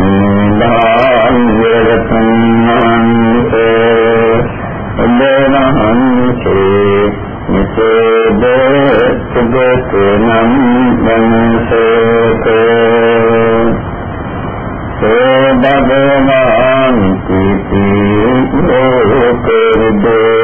මන්තේ අදනහන්සේ නිතේද සුදතනම් මනසේකෝ සෝමගනාන්ති තේ ලෝකෙදෝ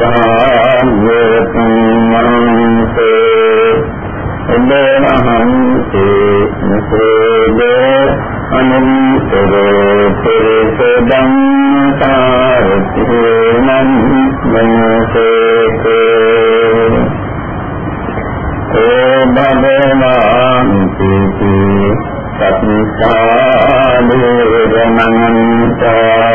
දායතං මහන්සේ අදරහන්සේ මුතේ ලෝක විදේනං වනසේක ඕමනරාන්තිසේ අනුවිතරේ පරිසෝදං ආරත්‍යේ ඔබවහන්සේ නසෝද අනන්තරෝ